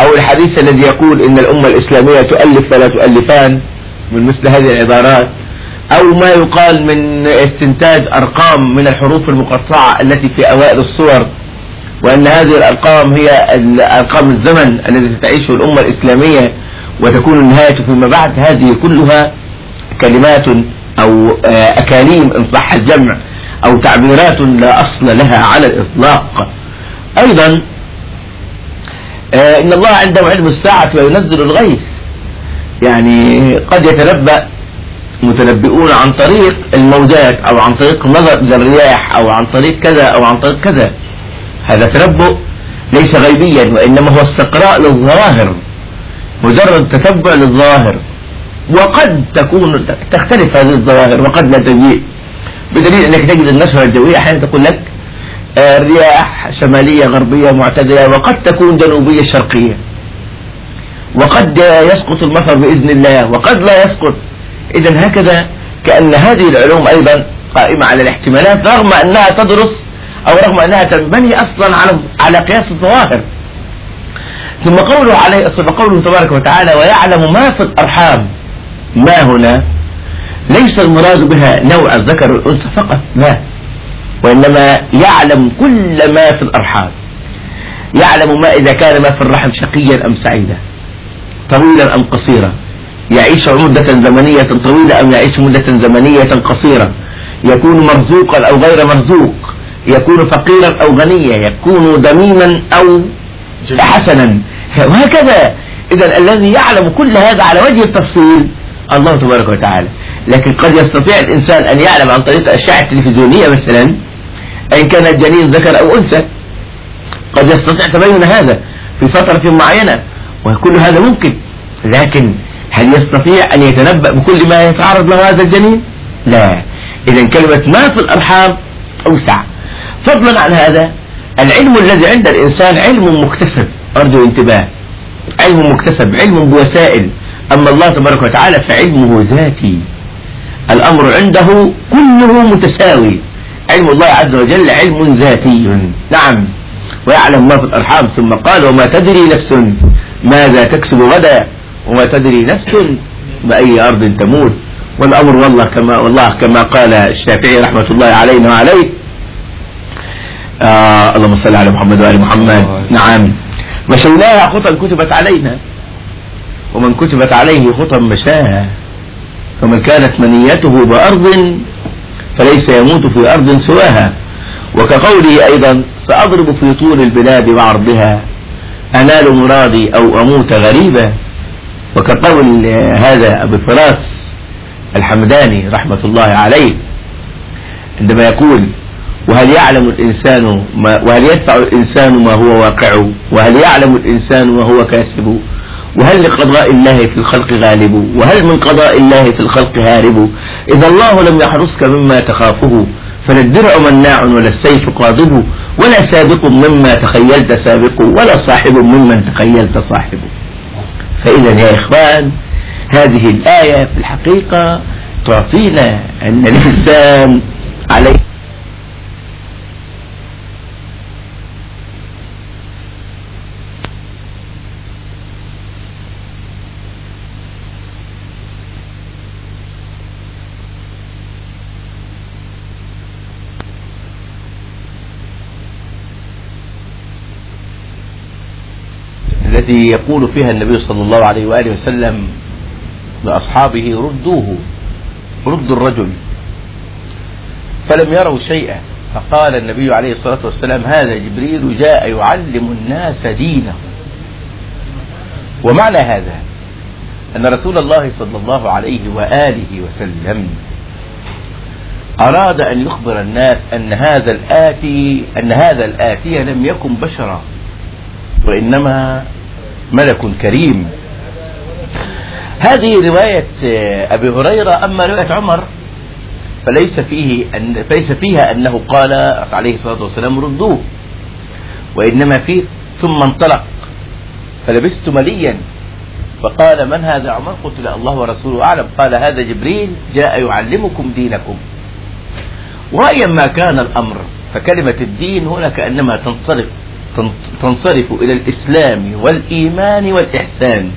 أو الحديث الذي يقول إن الأمة الإسلامية تؤلف ولا تؤلفان. من مثل هذه العبارات. أو ما يقال من استنتاج أرقام من الحروف المقطعة التي في أوائل الصور. وأن هذه الأرقام هي أرقام الزمن الذي تعيشه الأمة الإسلامية. وتكون النهاية فيما بعد. هذه كلها كلمات أو آه، أكاليم إن صح الجمع. أو تعبيرات لا أصل لها على الإطلاق. أيضا آه، إن الله عنده علم الساعة وينزل الغيث. يعني قد يتنبأ متنبئون عن طريق الموجات أو عن طريق نظر إلى الرياح أو عن طريق كذا أو عن طريق كذا. هذا تنبؤ ليس غيبيا وإنما هو استقراء للظواهر مجرد تتبع للظاهر. وقد تكون تختلف هذه الظواهر وقد لا تجيء. بدليل أنك تجد النشرة الجوية أحيانا تقول لك آه، رياح شمالية غربية معتدلة وقد تكون جنوبية شرقية. وقد يسقط المطر بإذن الله وقد لا يسقط. إذا هكذا كأن هذه العلوم أيضا قائمة على الاحتمالات رغم أنها تدرس أو رغم أنها تنبني أصلا على على قياس الظواهر. ثم قوله عليه قوله تبارك وتعالى ويعلم ما في الأرحام. ما هنا؟ ليس المراد بها نوع الذكر والأنثى فقط لا. وإنما يعلم كل ما في الأرحام. يعلم ما إذا كان ما في الرحم شقيا أم سعيدا طويلا أم قصيرا. يعيش مدة زمنية طويلة أم يعيش مدة زمنية قصيرة يكون مرزوقا أو غير مرزوق. يكون فقيرا أو غنيا. يكون دميما أو حسنا. وهكذا. إذا الذي يعلم كل هذا على وجه التفصيل الله تبارك وتعالى. لكن قد يستطيع الإنسان أن يعلم عن طريق أشعة تلفزيونية مثلا أن كان الجنين ذكر أو أنثى. قد يستطيع تبين هذا في فترة معينة وكل هذا ممكن. لكن هل يستطيع أن يتنبأ بكل ما يتعرض له هذا الجنين؟ لا. إذا كلمة ما في الأرحام أوسع. فضلا عن هذا العلم الذي عند الإنسان علم مكتسب أرجو انتباه. علم مكتسب علم بوسائل. أما الله تبارك وتعالى فعلمه ذاتي. الأمر عنده كله متساوي. علم الله عز وجل علم ذاتي. نعم. ويعلم ما في الأرحام. ثم قال وما تدري نفس ماذا تكسب غدا؟ وما تدري نفس بأي أرض تموت. والأمر والله كما, والله كما قال الشافعي رحمة الله علينا وعليه. آه اللهم صل على محمد وآل محمد. نعم. مشيناها خطا كتبت علينا. ومن كتبت عليه خطا مشاها. فمن كانت منيته بأرض فليس يموت في أرض سواها وكقوله أيضا سأضرب في طول البلاد وعرضها أنال مرادي أو أموت غريبا وكقول هذا أبو فراس الحمداني رحمة الله عليه عندما يقول وهل يعلم الإنسان ما وهل يدفع الإنسان ما هو واقعه وهل يعلم الإنسان ما هو كاسبه وهل لقضاء الله في الخلق غالب؟ وهل من قضاء الله في الخلق هارب؟ إذا الله لم يحرسك مما تخافه فلا الدرع مناع ولا السيف قاضب ولا سابق مما تخيلت سابق ولا صاحب ممن تخيلت صاحب. فإذا يا إخوان هذه الآية في الحقيقة تعطينا أن الإنسان عليه التي يقول فيها النبي صلى الله عليه وآله وسلم لأصحابه ردوه رد الرجل. فلم يروا شيئا فقال النبي عليه الصلاة والسلام هذا جبريل جاء يعلم الناس دينه. ومعنى هذا أن رسول الله صلى الله عليه وآله وسلم أراد أن يخبر الناس أن هذا الآتي أن هذا الآتي لم يكن بشرا وإنما ملك كريم. هذه رواية آه، أبي هريرة أما رواية عمر فليس فيه أن فليس فيها أنه قال عليه الصلاة والسلام ردوه وإنما فيه ثم انطلق فلبست مليا فقال من هذا عمر؟ قلت لا الله ورسوله أعلم. قال هذا جبريل جاء يعلمكم دينكم. وأيا ما كان الأمر فكلمة الدين هنا كأنما تنطلق تنصرف إلى الإسلام والإيمان والإحسان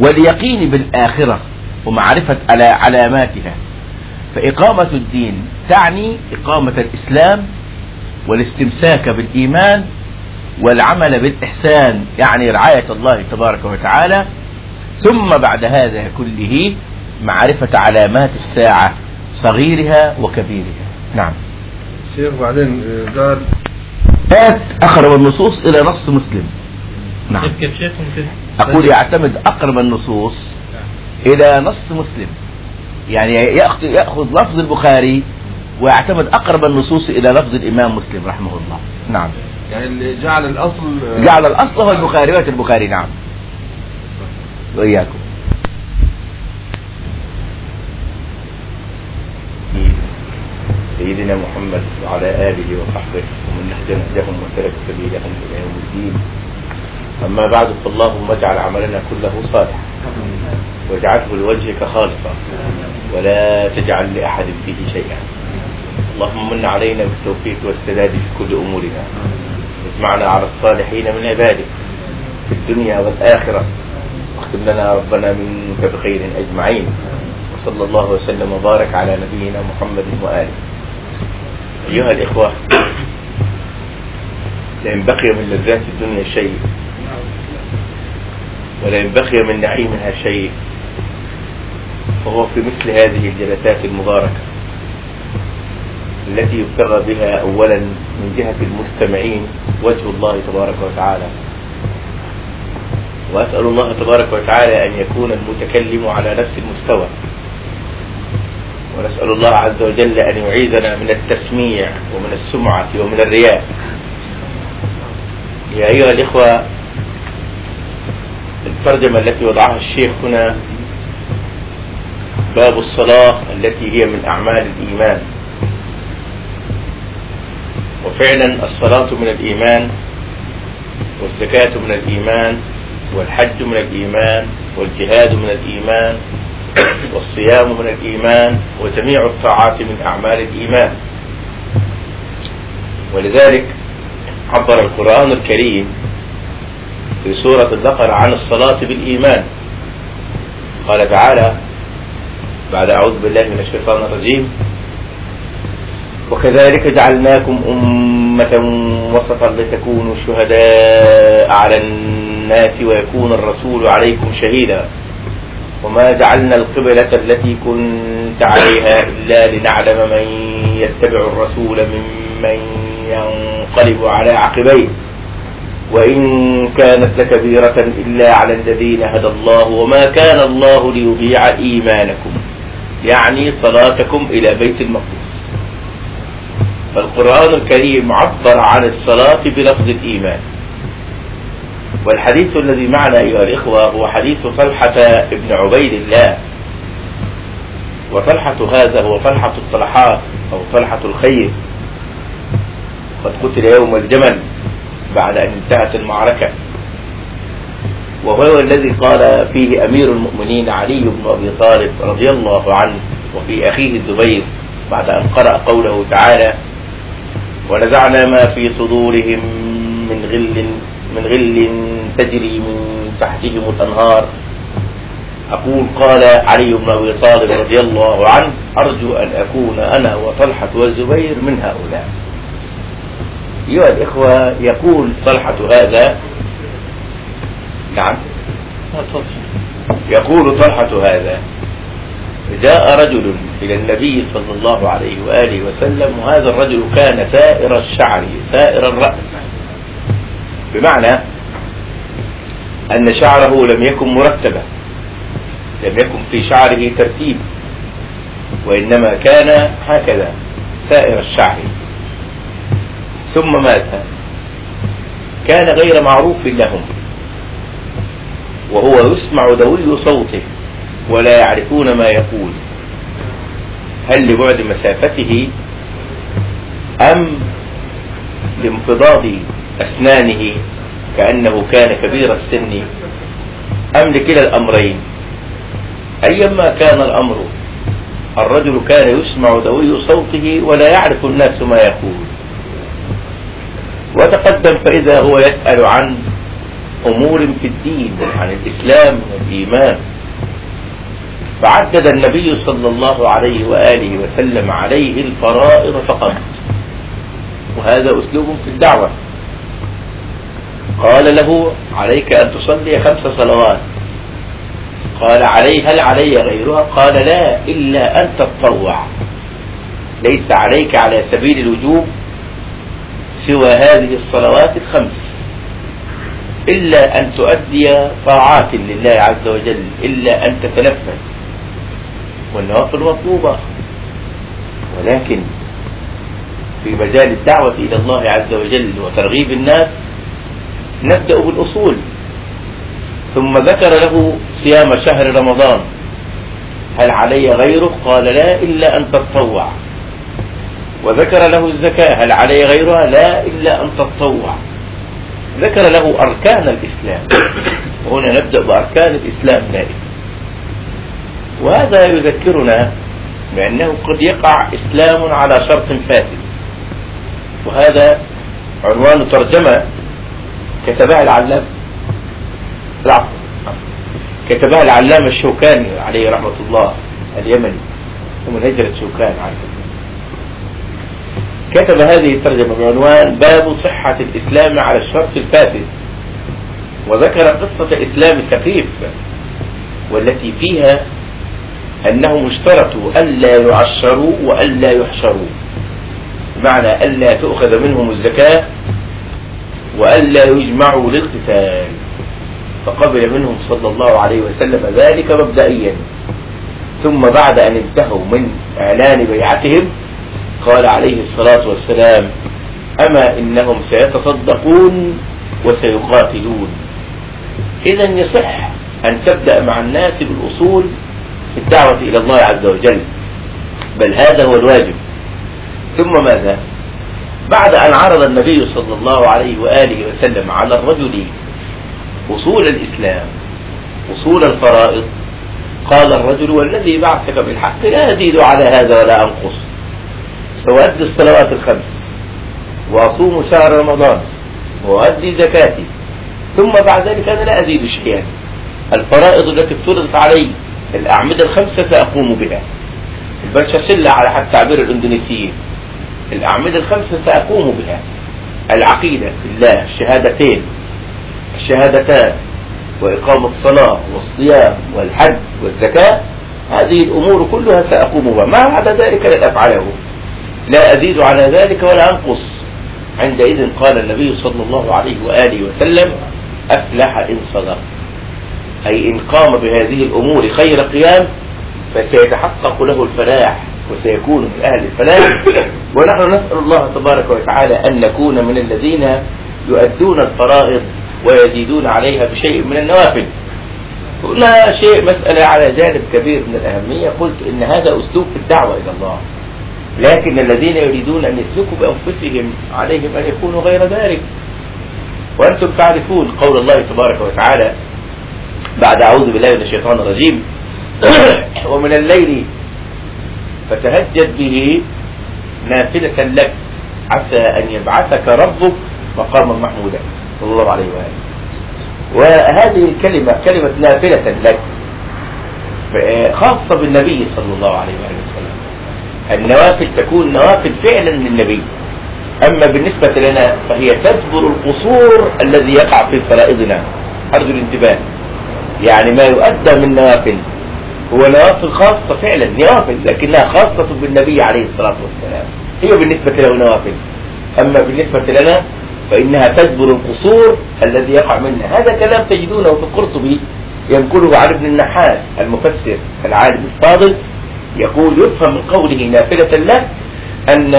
واليقين بالآخرة ومعرفة علاماتها. فإقامة الدين تعني إقامة الإسلام والاستمساك بالإيمان والعمل بالإحسان يعني رعاية الله تبارك وتعالى. ثم بعد هذا كله معرفة علامات الساعة صغيرها وكبيرها. نعم. شيخ بعدين آه، قال أقرب النصوص إلى نص مسلم. نعم. أقول يعتمد أقرب النصوص إلى نص مسلم. يعني يأخذ لفظ البخاري ويعتمد أقرب النصوص إلى لفظ الإمام مسلم رحمه الله. نعم. يعني جعل الأصل جعل الأصل هو البخاري البخاري نعم. وإياكم. سيدنا محمد وعلى آله وصحبه ومن اهتدى نهجهم وسلك سبيلهم إلى يوم الدين. أما بعد فاللهم اجعل عملنا كله صالحا واجعله لوجهك خالصا ولا تجعل لأحد فيه شيئا. اللهم من علينا بالتوفيق والسداد في كل أمورنا. واجمعنا على الصالحين من عبادك في الدنيا والآخرة. واختم لنا ربنا منك بخير أجمعين. وصلى الله وسلم وبارك على نبينا محمد وآله. أيها الإخوة لئن بقي من لذات الدنيا شيء ولئن بقي من نعيمها شيء فهو في مثل هذه الجلسات المباركة التي يبتغى بها أولا من جهة المستمعين وجه الله تبارك وتعالى. وأسأل الله تبارك وتعالى أن يكون المتكلم على نفس المستوى. ونسأل الله عز وجل أن يعيذنا من التسميع ومن السمعة ومن الرياء. يا أيها الإخوة الترجمة التي وضعها الشيخ هنا باب الصلاة التي هي من أعمال الإيمان. وفعلا الصلاة من الإيمان والزكاة من الإيمان والحج من الإيمان والجهاد من الإيمان والصيام من الإيمان وجميع الطاعات من أعمال الإيمان. ولذلك عبر القرآن الكريم في سورة البقرة عن الصلاة بالإيمان. قال تعالى بعد أعوذ بالله من الشيطان الرجيم. وكذلك جعلناكم أمة وسطا لتكونوا شهداء على الناس ويكون الرسول عليكم شهيدا. وما جعلنا القبلة التي كنت عليها إلا لنعلم من يتبع الرسول ممن ينقلب على عقبيه وإن كانت لكبيرة إلا على الذين هدى الله وما كان الله ليضيع إيمانكم يعني صلاتكم إلى بيت المقدس. فالقرآن الكريم عبر عن الصلاة بلفظ الإيمان. والحديث الذي معنا أيها الإخوة هو حديث طلحة ابن عبيد الله. وطلحة هذا هو طلحة الطلحات أو طلحة الخير. قد قتل يوم الجمل بعد أن انتهت المعركة. وهو الذي قال فيه أمير المؤمنين علي بن أبي طالب رضي الله عنه وفي أخيه الزبير بعد أن قرأ قوله تعالى ونزعنا ما في صدورهم من غل من غل تجري من تحتهم الأنهار. أقول قال علي بن أبي طالب رضي الله عنه أرجو أن أكون أنا وطلحة والزبير من هؤلاء. أيها الإخوة يقول طلحة هذا نعم. يقول طلحة هذا جاء رجل إلى النبي صلى الله عليه وآله وسلم وهذا الرجل كان ثائر الشعر ثائر الرأس. بمعنى أن شعره لم يكن مرتبا لم يكن في شعره ترتيب وإنما كان هكذا سائر الشعر. ثم مات. كان غير معروف لهم وهو يسمع دوي صوته ولا يعرفون ما يقول. هل لبعد مسافته أم لانفضاض أسنانه كأنه كان كبير السن. أم لكلا الأمرين. أيما كان الأمر الرجل كان يسمع دوي صوته ولا يعرف الناس ما يقول. وتقدم فإذا هو يسأل عن أمور في الدين عن الإسلام والإيمان. فعدد النبي صلى الله عليه وآله وسلم عليه الفرائض فقط. وهذا أسلوب في الدعوة. قال له عليك أن تصلي خمس صلوات. قال علي هل علي غيرها؟ قال لا إلا أن تتطوع ليس عليك على سبيل الوجوب سوى هذه الصلوات الخمس. إلا أن تؤدي طاعات لله عز وجل إلا أن تتنفس والنوافل مطلوبة. ولكن في مجال الدعوة إلى الله عز وجل وترغيب الناس نبدأ بالأصول ثم ذكر له صيام شهر رمضان. هل علي غيره؟ قال لا إلا أن تتطوع وذكر له الزكاة. هل علي غيرها؟ لا إلا أن تتطوع ذكر له أركان الإسلام. وهنا نبدأ بأركان الإسلام نائم وهذا يذكرنا بأنه قد يقع إسلام على شرط فاسد. وهذا عنوان ترجمة كتبها العلام العفو كتبها العلامة الشوكاني عليه رحمة الله اليمني ومن هجرة شوكان عليه كتب هذه الترجمة بعنوان باب صحة الإسلام على الشرط الفاسد وذكر قصة إسلام سقيف والتي فيها أنهم اشترطوا ألا يعشروا وألا يحشروا بمعنى ألا تؤخذ منهم الزكاة وألا يجمعوا للقتال. فقبل منهم صلى الله عليه وسلم ذلك مبدئيا. ثم بعد أن انتهوا من إعلان بيعتهم قال عليه الصلاة والسلام أما إنهم سيتصدقون وسيقاتلون. إذا يصح أن تبدأ مع الناس بالأصول في الدعوة إلى الله عز وجل. بل هذا هو الواجب. ثم ماذا؟ بعد أن عرض النبي صلى الله عليه وآله وسلم على الرجل أصول الإسلام أصول الفرائض. قال الرجل والذي بعثك بالحق لا أزيد على هذا ولا أنقص. سأؤدي الصلوات الخمس وأصوم شهر رمضان وأؤدي زكاتي. ثم بعد ذلك أنا لا أزيد شيئا. الفرائض التي افترضت علي الأعمدة الخمسة سأقوم بها. البنشاسيلا على حد تعبير الإندونيسيين. الأعمدة الخمسة سأقوم بها. العقيدة بالله الشهادتين. الشهادتان وإقام الصلاة والصيام والحج والزكاة. هذه الأمور كلها سأقوم بها. ما بعد ذلك لن أفعله. لا أزيد على ذلك ولا أنقص. عندئذ قال النبي صلى الله عليه وآله وسلم أفلح إن صدق. أي إن قام بهذه الأمور خير قيام فسيتحقق له الفلاح. وسيكون من أهل الفلاح. ونحن نسأل الله تبارك وتعالى أن نكون من الذين يؤدون الفرائض ويزيدون عليها بشيء من النوافل. لا شيء مسألة على جانب كبير من الأهمية. قلت إن هذا أسلوب في الدعوة إلى الله. لكن الذين يريدون أن يسلكوا بأنفسهم عليهم أن يكونوا غير ذلك. وأنتم تعرفون قول الله تبارك وتعالى بعد أعوذ بالله من الشيطان الرجيم. ومن الليل فتهجد به نافلة لك عسى أن يبعثك ربك مقاما محمودا. صلى الله عليه وآله. وهذه الكلمة كلمة نافلة لك خاصة بالنبي صلى الله عليه وآله وسلم. النوافل تكون نوافل فعلا للنبي. أما بالنسبة لنا فهي تذبر القصور الذي يقع في فرائضنا. أرجو الانتباه. يعني ما يؤدى من نوافل. هو نوافل خاصة فعلا نوافل لكنها خاصة بالنبي عليه الصلاة والسلام. هي بالنسبة له نوافل أما بالنسبة لنا فإنها تجبر القصور الذي يقع منا هذا كلام تجدونه في القرطبي ينقله عن ابن النحاس المفسر العالم الفاضل يقول يفهم من قوله نافلة له أن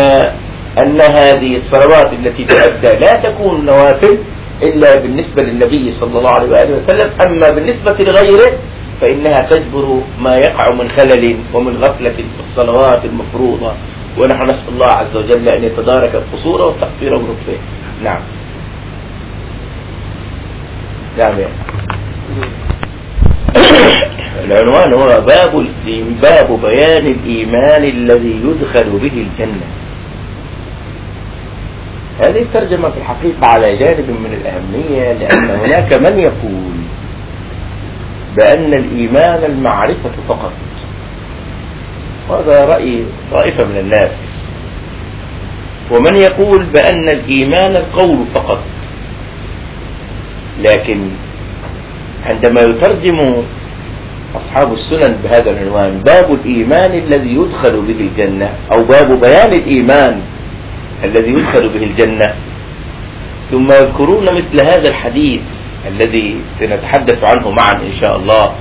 أن هذه الصلوات التي تؤدى لا تكون نوافل إلا بالنسبة للنبي صلى الله عليه وآله وسلم. أما بالنسبة لغيره فإنها تجبر ما يقع من خلل ومن غفلة في الصلوات المفروضة. ونحن نسأل الله عز وجل أن يتدارك القصور والتقصير ورفعه نعم. نعم يا. العنوان هو باب باب بيان الإيمان الذي يدخل به الجنة. هذه الترجمة في الحقيقة على جانب من الأهمية لأن هناك من يقول بأن الإيمان المعرفة فقط. هذا رأي طائفة من الناس. ومن يقول بأن الإيمان القول فقط. لكن عندما يترجم أصحاب السنن بهذا العنوان باب الإيمان الذي يدخل به الجنة أو باب بيان الإيمان الذي يدخل به الجنة ثم يذكرون مثل هذا الحديث الذي سنتحدث عنه معا إن شاء الله.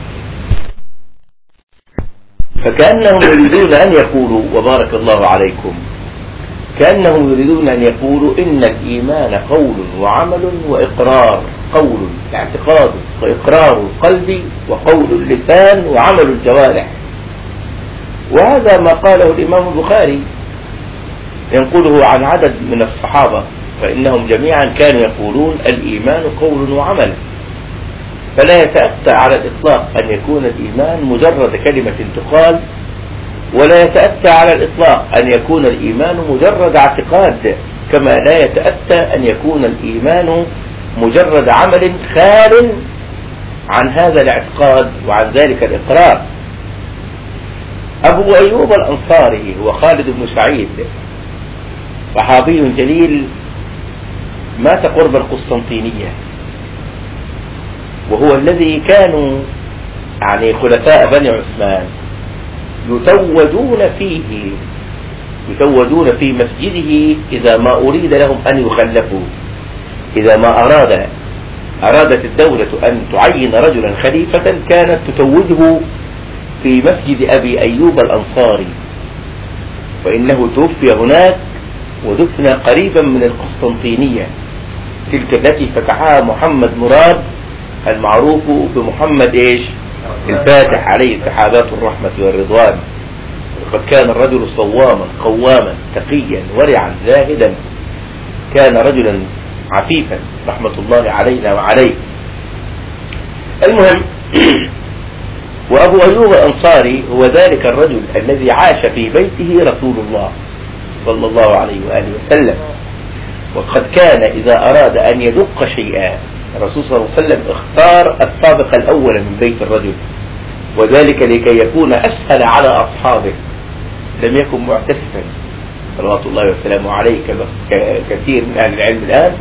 فكأنهم يريدون أن يقولوا وبارك الله عليكم كأنهم يريدون أن يقولوا إن الإيمان قول وعمل وإقرار قول اعتقاد وإقرار القلب وقول اللسان وعمل الجوارح. وهذا ما قاله الإمام البخاري ينقله عن عدد من الصحابة. فإنهم جميعا كانوا يقولون الإيمان قول وعمل. فلا يتأتى على الإطلاق أن يكون الإيمان مجرد كلمة تقال ولا يتأتى على الإطلاق أن يكون الإيمان مجرد اعتقاد كما لا يتأتى أن يكون الإيمان مجرد عمل خال عن هذا الاعتقاد وعن ذلك الإقرار. أبو أيوب الأنصاري هو خالد بن سعيد صحابي جليل مات قرب القسطنطينية. وهو الذي كانوا يعني خلفاء بني عثمان يتودون فيه يتودون في مسجده إذا ما أريد لهم أن يخلفوا إذا ما أراد أرادت الدولة أن تعين رجلا خليفة كانت تتوده في مسجد أبي أيوب الأنصاري. وإنه توفي هناك ودفن قريبا من القسطنطينية. تلك التي فتحها محمد مراد المعروف بمحمد إيش؟ الفاتح عليه سحابات الرحمة والرضوان. وقد كان الرجل صواما قواما تقيا ورعا زاهدا. كان رجلا عفيفا رحمة الله علينا وعليه. المهم وأبو أيوب الأنصاري هو ذلك الرجل الذي عاش في بيته رسول الله صلى الله عليه وآله وسلم. وقد كان إذا أراد أن يدق شيئا. الرسول صلى الله عليه وسلم اختار السابق الأول من بيت الرجل وذلك لكي يكون أسهل على أصحابه. لم يكن معتسفا صلوات الله وسلامه عليه كثير من أهل العلم الآن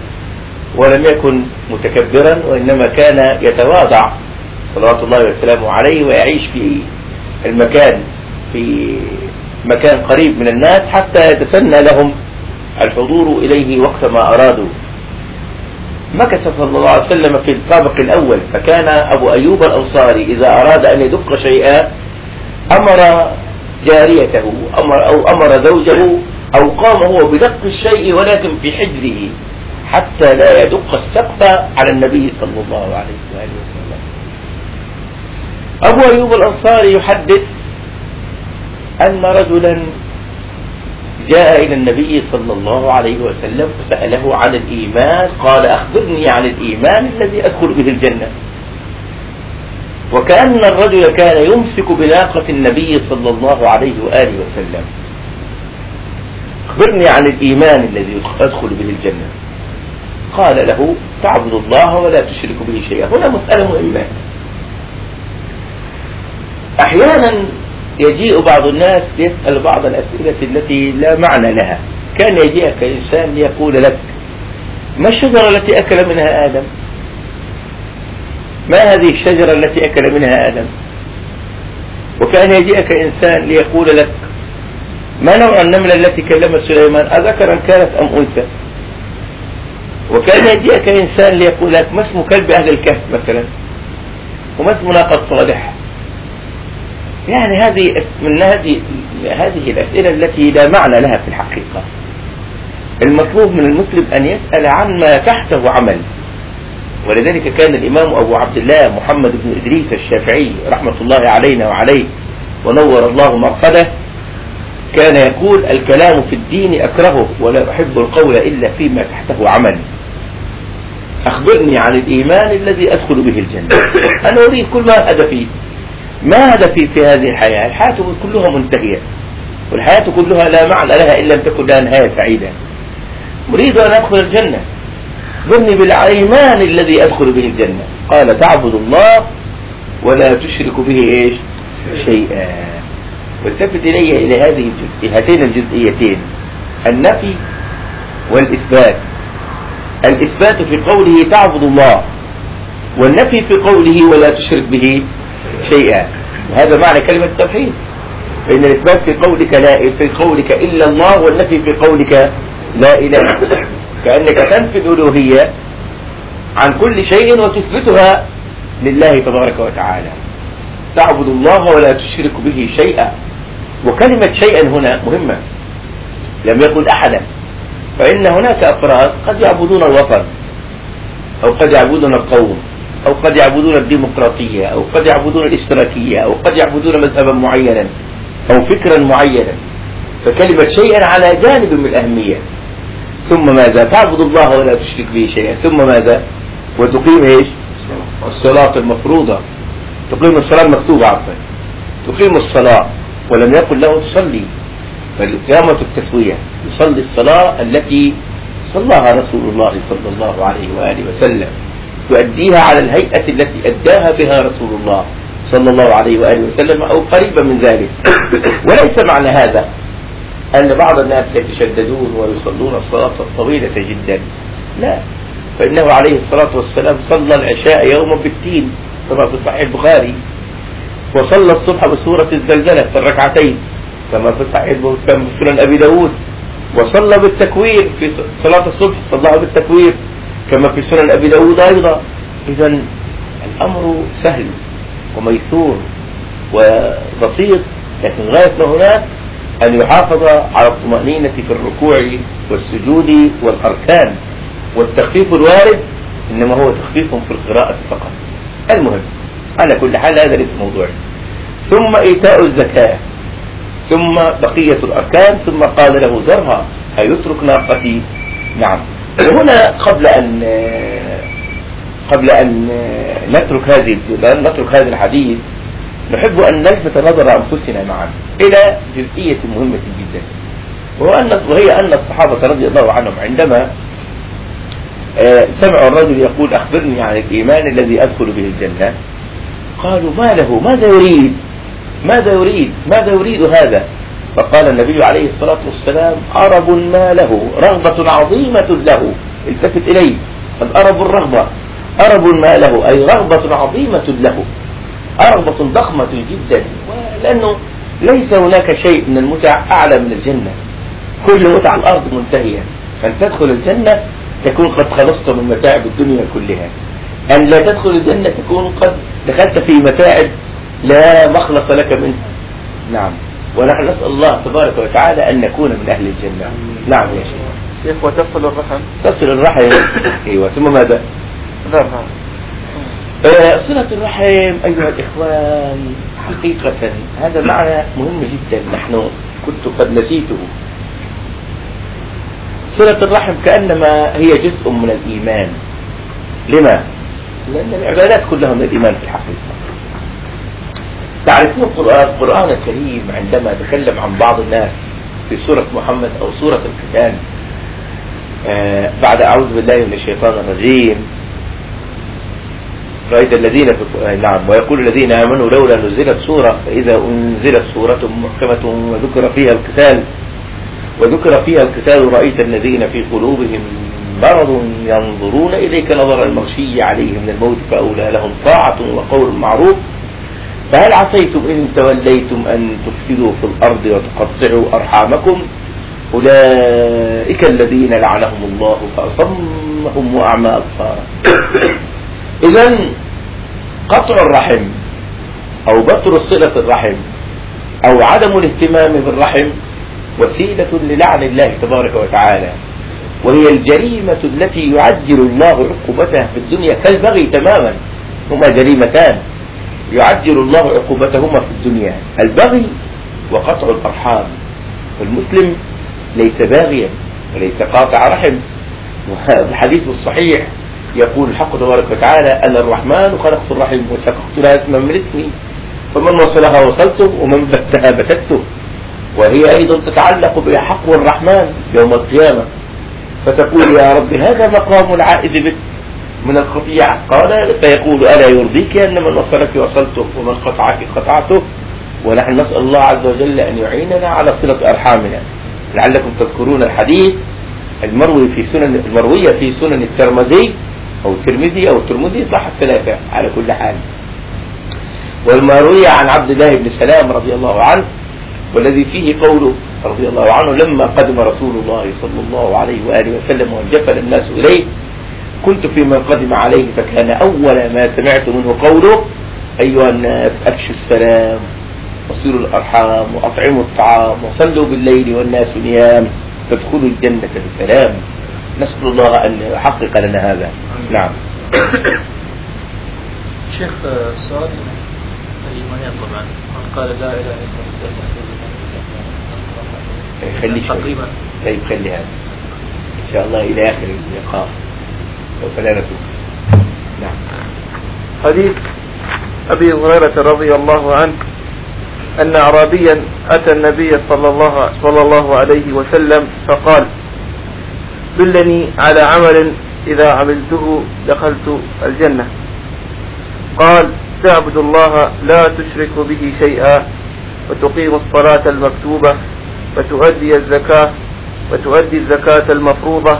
ولم يكن متكبرا وإنما كان يتواضع. صلوات الله وسلامه عليه ويعيش في المكان في مكان قريب من الناس حتى يتسنى لهم الحضور إليه وقت ما أرادوا. مكث صلى الله عليه وسلم في الطابق الأول فكان أبو أيوب الأنصاري إذا أراد أن يدق شيئا أمر جاريته أمر أو أمر زوجه أو قام هو بدق الشيء ولكن في حجره حتى لا يدق السقف على النبي صلى الله عليه وآله وسلم. أبو أيوب الأنصاري يحدث أن رجلا جاء إلى النبي صلى الله عليه وسلم فسأله عن الإيمان قال أخبرني عن الإيمان الذي أدخل به الجنة. وكأن الرجل كان يمسك بناقة النبي صلى الله عليه وآله وسلم. أخبرني عن الإيمان الذي أدخل به الجنة. قال له تعبد الله ولا تشرك به شيئا. هنا مسألة مهمة. أحيانا يجيء بعض الناس يسأل بعض الأسئلة التي لا معنى لها. كان يجيءك إنسان يقول لك ما الشجرة التي أكل منها آدم؟ ما هذه الشجرة التي أكل منها آدم؟ وكان يجيءك إنسان ليقول لك ما نوع النملة التي كلمت سليمان؟ أذكرا كانت أم أنثى؟ وكان يجيءك إنسان ليقول لك ما اسم كلب أهل الكهف مثلا؟ وما اسم ناقة صالح يعني هذه من هذه هذه الأسئلة التي لا معنى لها في الحقيقة. المطلوب من المسلم أن يسأل عن ما تحته عمل. ولذلك كان الإمام أبو عبد الله محمد بن إدريس الشافعي رحمة الله علينا وعليه ونور الله مرقده كان يقول الكلام في الدين أكرهه ولا أحب القول إلا فيما تحته عمل. أخبرني عن الإيمان الذي أدخل به الجنة. أنا أريد كل ما أنا فيه ما هدفي في هذه الحياة؟ الحياة كلها منتهية. والحياة كلها لا معنى لها إن لم تكن لها نهاية سعيدة. أريد أن أدخل الجنة. ذرني بالعيمان الذي أدخل به الجنة. قال تعبد الله ولا تشرك به إيش؟ شيئا. والتفت إلي إلى هذه هاتين الجزئيتين. النفي والإثبات. الإثبات في قوله تعبد الله. والنفي في قوله ولا تشرك به. شيئا وهذا معنى كلمة التوحيد. فإن الإثبات في قولك لا في قولك إلا الله والنفي في قولك لا إله. كأنك تنفي الألوهية عن كل شيء وتثبتها لله تبارك وتعالى. تعبد الله ولا تشرك به شيئا. وكلمة شيئا هنا مهمة. لم يقل أحدا. فإن هناك أفراد قد يعبدون الوطن أو قد يعبدون القوم. اوقد یابدون ڈیموکریٹی ہے اوقد یابدون اس طرح کی ہے اوقد یابدون مذہب معین أو فکرا معینا فكلمة شيئا على جانب من الأهمية. ثم ماذا؟ تعبد الله ولا تشرك به شيئا. ثم ماذا؟ وتقيم إيش؟ الصلاة المفروضة. تقيم الصلاة المكتوبة عفوا. تقيم الصلاة ولم يقل له تصلي. فالإقامة التسوية يصلي الصلاة التي صلاها رسول الله صلى الله عليه وآله وسلم. يؤديها على الهيئة التي أداها بها رسول الله صلى الله عليه وآله وسلم أو قريبا من ذلك. وليس معنى هذا أن بعض الناس يتشددون ويصلون الصلاة الطويلة جدا. لا. فإنه عليه الصلاة والسلام صلى العشاء يوما بالتين كما في صحيح البخاري. وصلى الصبح بسورة الزلزلة في الركعتين كما في صحيح كما سنن أبي داود. وصلى بالتكوير في صلاة الصبح صلى بالتكوير. كما في سنن أبي داود أيضا. إذا الأمر سهل وميسور وبسيط لكن غاية ما هناك أن يحافظ على الطمأنينة في الركوع والسجود والأركان. والتخفيف الوارد إنما هو تخفيف في القراءة فقط. المهم على كل حال هذا ليس موضوعي. ثم إيتاء الزكاة ثم بقية الأركان ثم قال له ذرها هيترك ناقتي نعم. هنا قبل أن قبل أن نترك هذه نترك هذا الحديث نحب أن نلفت نظر أنفسنا معا إلى جزئية مهمة جدا وهو أن وهي أن الصحابة رضي الله عنهم عندما آه، سمعوا الرجل يقول أخبرني عن الإيمان الذي أدخل به الجنة قالوا ما له ماذا يريد؟ ماذا يريد؟ ماذا يريد هذا؟ فقال النبي عليه الصلاة والسلام أرب ما له رغبة عظيمة له. التفت إليه. الأرب الرغبة. أرب ما له أي رغبة عظيمة له. رغبة ضخمة جدا. لأنه ليس هناك شيء من المتع أعلى من الجنة. كل متع الأرض منتهية. أن تدخل الجنة تكون قد خلصت من متاعب الدنيا كلها. أن لا تدخل الجنة تكون قد دخلت في متاعب لا مخلص لك منه نعم. ونحن نسأل الله تبارك وتعالى أن نكون من أهل الجنة. نعم يا شيخ. شيخ وتصل الرحم. تصل الرحم. أيوة ثم ماذا؟ نعم. آه، صلة الرحم أيها الإخوان حقيقة هذا معنى مهم جدا. نحن كنت قد نسيته. صلة الرحم كأنما هي جزء من الإيمان. لما؟ لأن العبادات كلها من الإيمان في الحقيقة. تعرفون القرآن القرآن الكريم عندما تكلم عن بعض الناس في سورة محمد أو سورة القتال آه، بعد أعوذ بالله من الشيطان الرجيم. رأيت الذين آه، نعم ويقول الذين آمنوا لولا نزلت سورة فإذا أنزلت سورة محكمة وذكر فيها القتال وذكر فيها القتال رأيت الذين في قلوبهم مرض ينظرون إليك نظر المغشي عليهم من الموت فأولى لهم طاعة وقول معروف. فهل عصيتم إن توليتم أن تفسدوا في الأرض وتقطعوا أرحامكم؟ أولئك الذين لعنهم الله فأصمهم وأعمى أبصارا إذا قطع الرحم أو بتر صلة الرحم أو عدم الاهتمام بالرحم وسيلة للعن الله تبارك وتعالى. وهي الجريمة التي يعجل الله عقوبتها في الدنيا كالبغي تماما هما جريمتان. يعجل الله عقوبتهما في الدنيا. البغي وقطع الأرحام. فالمسلم ليس باغيا وليس قاطع رحم. والحديث الصحيح يقول الحق تبارك وتعالى أنا الرحمن خلقت الرحم وسقطت لها اسما من اسمي. فمن وصلها وصلته ومن بتها بتته. وهي أيضا تتعلق بحق الرحمن يوم القيامة. فتقول يا رب هذا مقام العائد بك. من الخطيئة. قال فيقول ألا يرضيك أن من وصلك وصلته ومن قطعك قطعته. ونحن نسأل الله عز وجل أن يعيننا على صلة أرحامنا. لعلكم تذكرون الحديث المروي في سنن المروية في سنن الترمذي أو الترمذي أو الترمذي صح الثلاثة على كل حال. والمروية عن عبد الله بن سلام رضي الله عنه والذي فيه قوله رضي الله عنه لما قدم رسول الله صلى الله عليه وآله وسلم وانجفل الناس إليه كنت في من قدم عليه فكان أول ما سمعت منه قوله أيها الناس أفشوا السلام وصيروا الأرحام وأطعموا الطعام وصلوا بالليل والناس نيام فادخلوا الجنة بسلام. نسأل الله أن يحقق لنا هذا. نعم. شيخ آه، سؤال. الإيمانية طبعا. من قال لا إله إلا الله خلي تقريبا. طيب خلي هذا. إن شاء الله إلى آخر اللقاء. وصلى نتوب نعم. حديث أبي هريرة رضي الله عنه أن أعرابيا أتى النبي صلى الله, صلى الله عليه وسلم فقال دلني على عمل إذا عملته دخلت الجنة. قال تعبد الله لا تشرك به شيئا وتقيم الصلاة المكتوبة وتؤدي الزكاة وتؤدي الزكاة المفروضة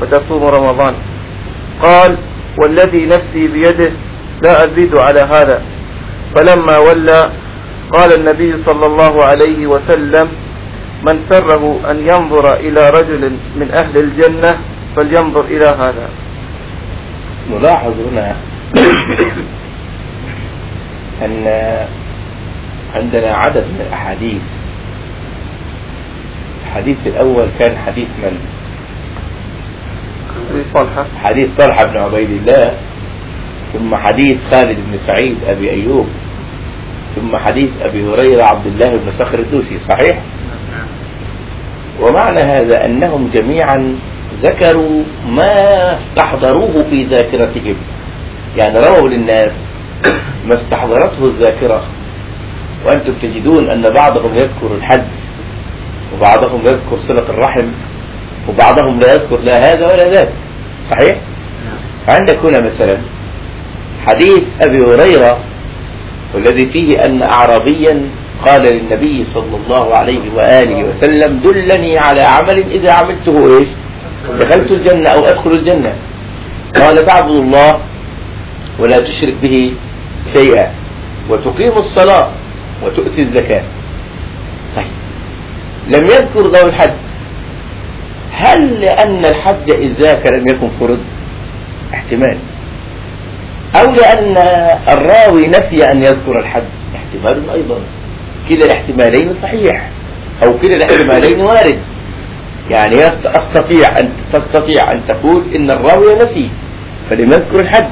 وتصوم رمضان. قال والذي نفسي بيده لا أزيد على هذا. فلما ولى قال النبي صلى الله عليه وسلم من سره أن ينظر إلى رجل من أهل الجنة فلينظر إلى هذا. نلاحظ هنا أن عندنا عدد من الأحاديث. الحديث الأول كان حديث من؟ حديث طلحة. حديث طلحة بن عبيد الله ثم حديث خالد بن سعيد أبي أيوب ثم حديث أبي هريرة عبد الله بن صخر الدوسي صحيح؟ ومعنى هذا أنهم جميعا ذكروا ما استحضروه في ذاكرتهم. يعني رووا للناس ما استحضرته الذاكرة. وأنتم تجدون أن بعضهم يذكر الحد وبعضهم يذكر صلة الرحم وبعضهم لا يذكر لا هذا ولا ذاك. صحيح؟ نعم. عندك هنا مثلا حديث أبي هريرة والذي فيه أن أعرابيا قال للنبي صلى الله عليه وآله وسلم دلني على عمل إذا عملته إيش؟ دخلت الجنة أو أدخل الجنة. قال تعبد الله ولا تشرك به شيئا وتقيم الصلاة وتؤتي الزكاة. طيب. لم يذكر ذو الحد هل لأن الحج إذاك لم يكن فرض؟ احتمال. أو لأن الراوي نسي أن يذكر الحج. احتمال أيضا. كلا الاحتمالين صحيح. أو كلا الاحتمالين وارد. يعني أستطيع أن تستطيع أن تقول إن الراوي نسي فلم يذكر الحج.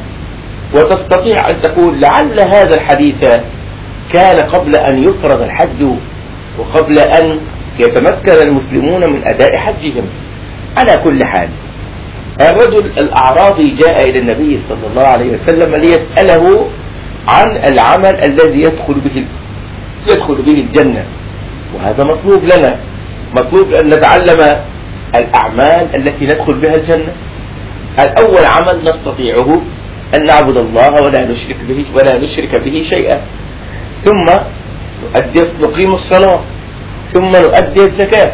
وتستطيع أن تقول لعل هذا الحديث كان قبل أن يفرض الحج وقبل أن يتمكن المسلمون من أداء حجهم. على كل حال. الرجل الأعراضي جاء إلى النبي صلى الله عليه وسلم ليسأله عن العمل الذي يدخل به يدخل به الجنة. وهذا مطلوب لنا. مطلوب أن نتعلم الأعمال التي ندخل بها الجنة. الأول عمل نستطيعه أن نعبد الله ولا نشرك به ولا نشرك به شيئا. ثم نقيم الصلاة. ثم نؤدي الزكاة.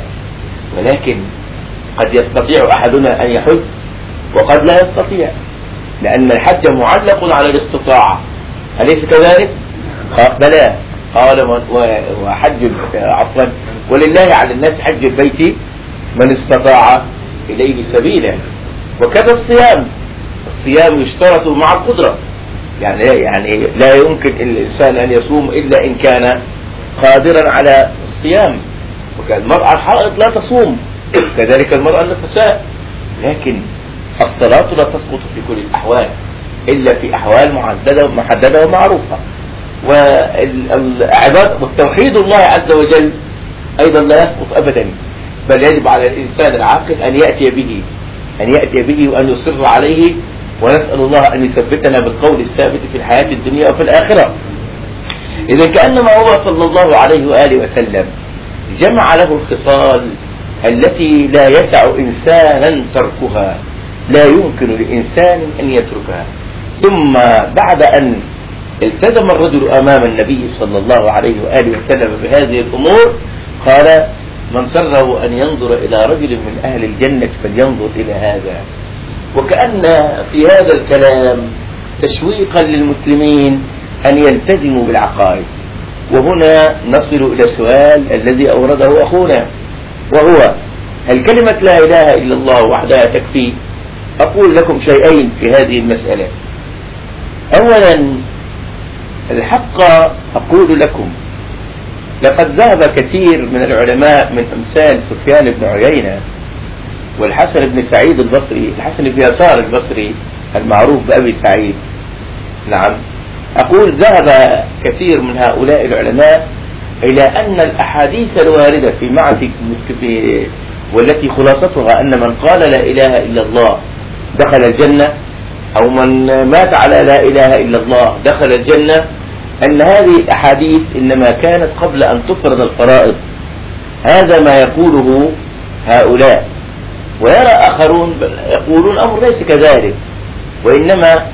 ولكن قد يستطيع أحدنا أن يحج وقد لا يستطيع لأن الحج معلق على الاستطاعة. أليس كذلك؟ بلى. قال وحج عفوا. ولله على الناس حج البيت من استطاع إليه سبيلا وكذا الصيام. الصيام يشترط مع القدرة. يعني يعني لا يمكن الإنسان أن يصوم إلا إن كان قادرا على الصيام. وكالمرأة الحائض لا تصوم. كذلك المرأة لا لكن الصلاة لا تسقط في كل الأحوال إلا في أحوال محددة محددة ومعروفة. والعباد والتوحيد الله عز وجل أيضا لا يسقط أبدا. بل يجب على الإنسان العاقل أن يأتي به أن يأتي به وأن يصر عليه ونسأل الله أن يثبتنا بالقول الثابت في الحياة الدنيا وفي الآخرة. إذا كأنما هو صلى الله عليه وآله وسلم جمع له الخصال التي لا يسع إنسانا تركها لا يمكن لإنسان أن يتركها. ثم بعد أن التزم الرجل أمام النبي صلى الله عليه وآله وسلم بهذه الأمور قال من سره أن ينظر إلى رجل من أهل الجنة فلينظر إلى هذا. وكأن في هذا الكلام تشويقا للمسلمين أن يلتزموا بالعقائد. وهنا نصل إلى السؤال الذي أورده أخونا. وهو هل كلمة لا إله إلا الله وحدها تكفي؟ أقول لكم شيئين في هذه المسألة. أولا الحق أقول لكم لقد ذهب كثير من العلماء من أمثال سفيان بن عيينة والحسن بن سعيد البصري الحسن بن يسار البصري المعروف بأبي سعيد. نعم. أقول ذهب كثير من هؤلاء العلماء إلى أن الأحاديث الواردة في معرفة والتي خلاصتها أن من قال لا إله إلا الله دخل الجنة أو من مات على لا إله إلا الله دخل الجنة أن هذه الأحاديث إنما كانت قبل أن تفرض الفرائض. هذا ما يقوله هؤلاء. ويرى آخرون يقولون أمر ليس كذلك وإنما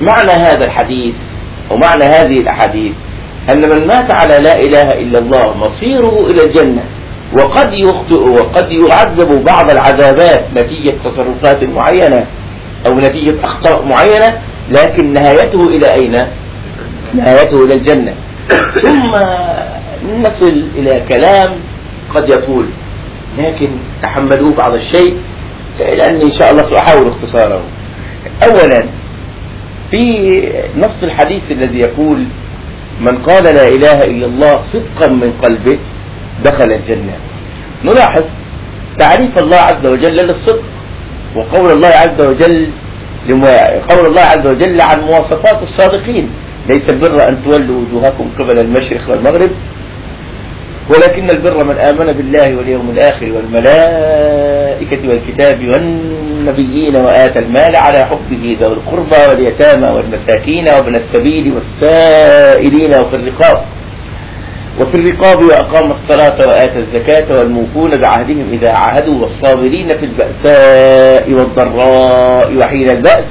معنى هذا الحديث ومعنى هذه الأحاديث أن من مات على لا إله إلا الله مصيره إلى الجنة وقد يخطئ وقد يعذب بعض العذابات نتيجة تصرفات معينة أو نتيجة أخطاء معينة لكن نهايته إلى أين؟ نهايته إلى الجنة ثم نصل إلى كلام قد يطول لكن تحملوه بعض الشيء لأني إن شاء الله سأحاول اختصاره أولا في نص الحديث الذي يقول من قال لا إله إلا الله صدقا من قلبه دخل الجنة. نلاحظ تعريف الله عز وجل للصدق وقول الله عز وجل قول الله عز وجل عن مواصفات الصادقين. ليس البر أن تولوا وجوهكم قبل المشرق والمغرب ولكن البر من آمن بالله واليوم الآخر والملائكة والكتاب والنبي النبيين وآت المال على حبه ذو القربى واليتامى والمساكين وابن السبيل والسائلين وفي الرقاب. وفي الرقاب وأقام الصلاة وآت الزكاة والموفون بعهدهم إذا عهدوا والصابرين في البأساء والضراء وحين البأس.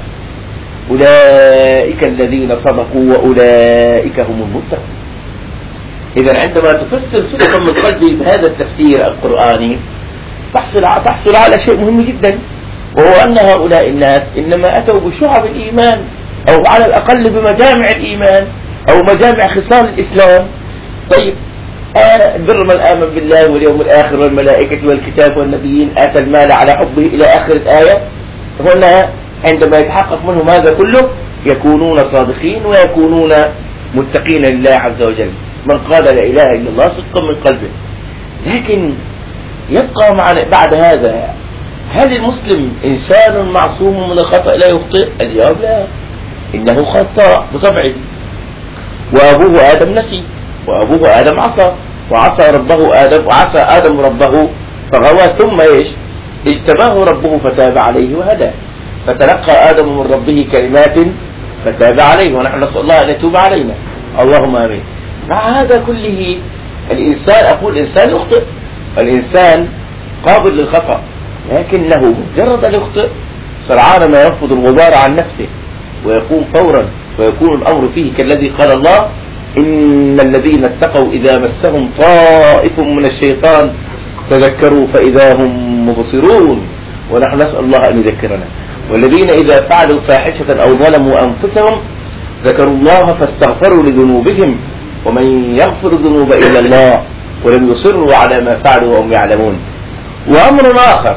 أولئك الذين صدقوا وأولئك هم المتقون. إذا عندما تفسر سورة من قلبي بهذا التفسير القرآني تحصل على شيء مهم جدا. وهو أن هؤلاء الناس إنما أتوا بشعب الإيمان أو على الأقل بمجامع الإيمان أو مجامع خصال الإسلام. طيب آه، بر من آمن بالله واليوم الآخر والملائكة والكتاب والنبيين آتى المال على حبه إلى آخر الآية. هنا عندما يتحقق منهم هذا كله؟ يكونون صادقين ويكونون متقين لله عز وجل. من قال لا إله إلا الله صدقا من قلبه. لكن يبقى معنا بعد هذا هل المسلم إنسان معصوم من الخطأ لا يخطئ؟ الجواب لا. إنه خطأ بطبعه. وأبوه آدم نسي. وأبوه آدم عصى. وعصى ربه آدم وعصى آدم ربه فغوى. ثم إيش؟ اجتباه ربه فتاب عليه وهدى. فتلقى آدم من ربه كلمات فتاب عليه. ونحن نسأل الله أن يتوب علينا. اللهم آمين. مع هذا كله الإنسان أقول الإنسان يخطئ. الإنسان قابل للخطأ. لكنه مجرد الخطئ سرعان ما يرفض الغبار عن نفسه ويقوم فورا ويكون الأمر فيه كالذي قال الله إن الذين اتقوا إذا مسهم طائف من الشيطان تذكروا فإذا هم مبصرون. ونحن نسأل الله أن يذكرنا. والذين إذا فعلوا فاحشة أو ظلموا أنفسهم ذكروا الله فاستغفروا لذنوبهم ومن يغفر الذنوب إلا الله ولم يصروا على ما فعلوا وهم يعلمون. وأمر آخر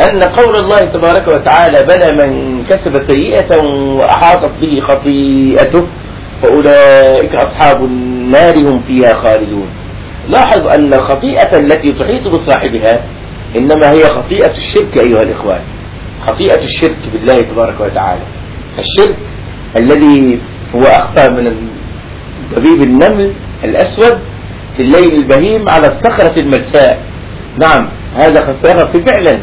أن قول الله تبارك وتعالى بلى من كسب سيئة وأحاطت به خطيئته فأولئك أصحاب النار هم فيها خالدون. لاحظ أن الخطيئة التي تحيط بصاحبها إنما هي خطيئة الشرك أيها الإخوان. خطيئة الشرك بالله تبارك وتعالى. الشرك الذي هو أخفى من دبيب النمل الأسود في الليل البهيم على الصخرة الملساء نعم هذا خطيئة فعلا.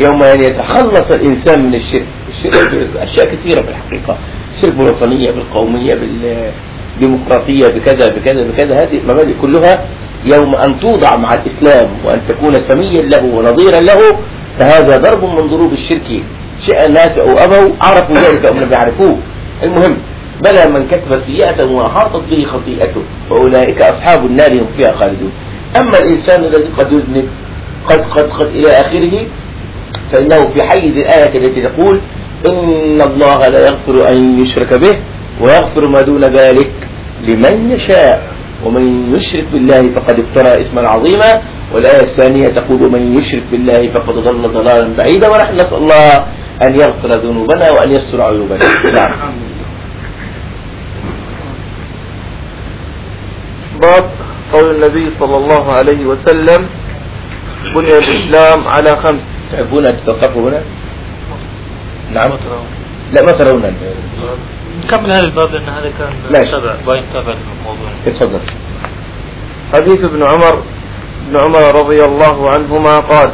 يوم أن يتخلص الإنسان من الشرك الشرك أشياء كثيرة في الحقيقة شرك بالوطنية بالقومية بالديمقراطية بكذا بكذا بكذا. هذه المبادئ كلها يوم أن توضع مع الإسلام وأن تكون سميا له ونظيرا له فهذا ضرب من ضروب الشرك. شاء الناس أو أبوا عرفوا ذلك أو لم يعرفوه. المهم بلى من كتب سيئة وأحاطت به خطيئته فأولئك أصحاب النار هم فيها خالدون. أما الإنسان الذي قد يذنب قد قد قد إلى آخره فإنه في حيز الآية التي تقول إن الله لا يغفر أن يشرك به ويغفر ما دون ذلك لمن يشاء ومن يشرك بالله فقد افترى اسما عظيما والآية الثانية تقول من يشرك بالله فقد ضل ضلالا بعيدا ونحن نسأل الله أن يغفر ذنوبنا وأن يستر عيوبنا. نعم. باب قول النبي صلى الله عليه وسلم بني الإسلام على خمس. تحبون أن تتوقفوا هنا؟ نعم. لا ما ترون قبل هذا الباب؟ لأن هذا كان سبع باين تابع الموضوع اتفضل. حديث ابن عمر ابن عمر رضي الله عنهما قال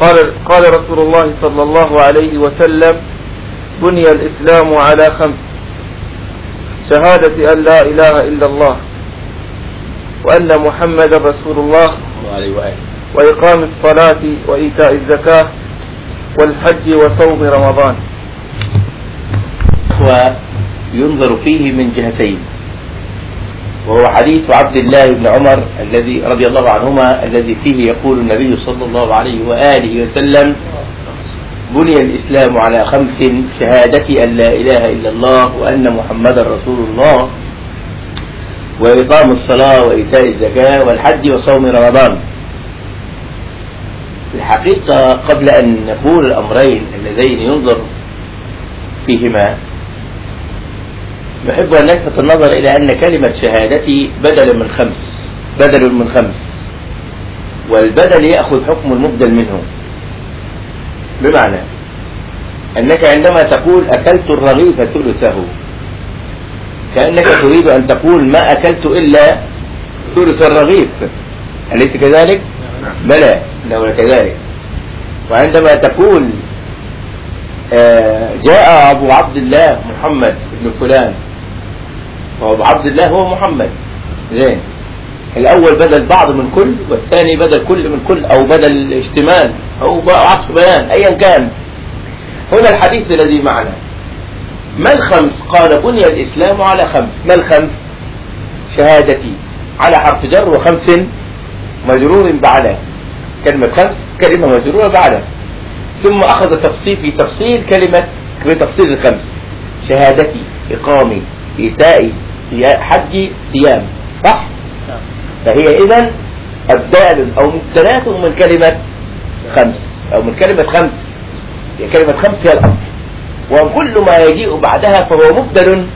قال قال رسول الله صلى الله عليه وسلم بني الإسلام على خمس شهادة أن لا إله إلا الله وأن محمد رسول الله عليه وآله. وإقام الصلاة وإيتاء الزكاة والحج وصوم رمضان. وينظر فيه من جهتين. وهو حديث عبد الله بن عمر الذي رضي الله عنهما الذي فيه يقول النبي صلى الله عليه وآله وسلم بني الإسلام على خمس شهادة أن لا إله إلا الله وأن محمد رسول الله وإقام الصلاة وإيتاء الزكاة والحج وصوم رمضان. في الحقيقة قبل أن نقول الأمرين اللذين ينظر فيهما نحب أن نلفت النظر إلى أن كلمة شهادتي بدل من خمس بدل من خمس والبدل يأخذ حكم المبدل منه بمعنى أنك عندما تقول أكلت الرغيف ثلثه كأنك تريد أن تقول ما أكلت إلا ثلث الرغيف أليس كذلك؟ بلى. لو كذلك. وعندما تقول آه، جاء أبو عبد الله محمد بن فلان. وأبو عبد الله هو محمد. زين. الأول بدل بعض من كل والثاني بدل كل من كل أو بدل اشتمال أو عطف بيان أيا كان. هنا الحديث الذي معنا. ما الخمس؟ قال بني الإسلام على خمس. ما الخمس؟ شهادتي. على حرف جر وخمس مجرور بعد كلمة خمس كلمة مجرورة بعد ثم أخذ تفصيل في تفصيل كلمة بتفصيل الخمس. شهادتي إقامي إيتائي حجي صيام صح؟ فهي إذا الدال أو من من كلمة خمس. أو من كلمة خمس. هي كلمة خمس هي الأصل. وكل ما يجيء بعدها فهو مبدل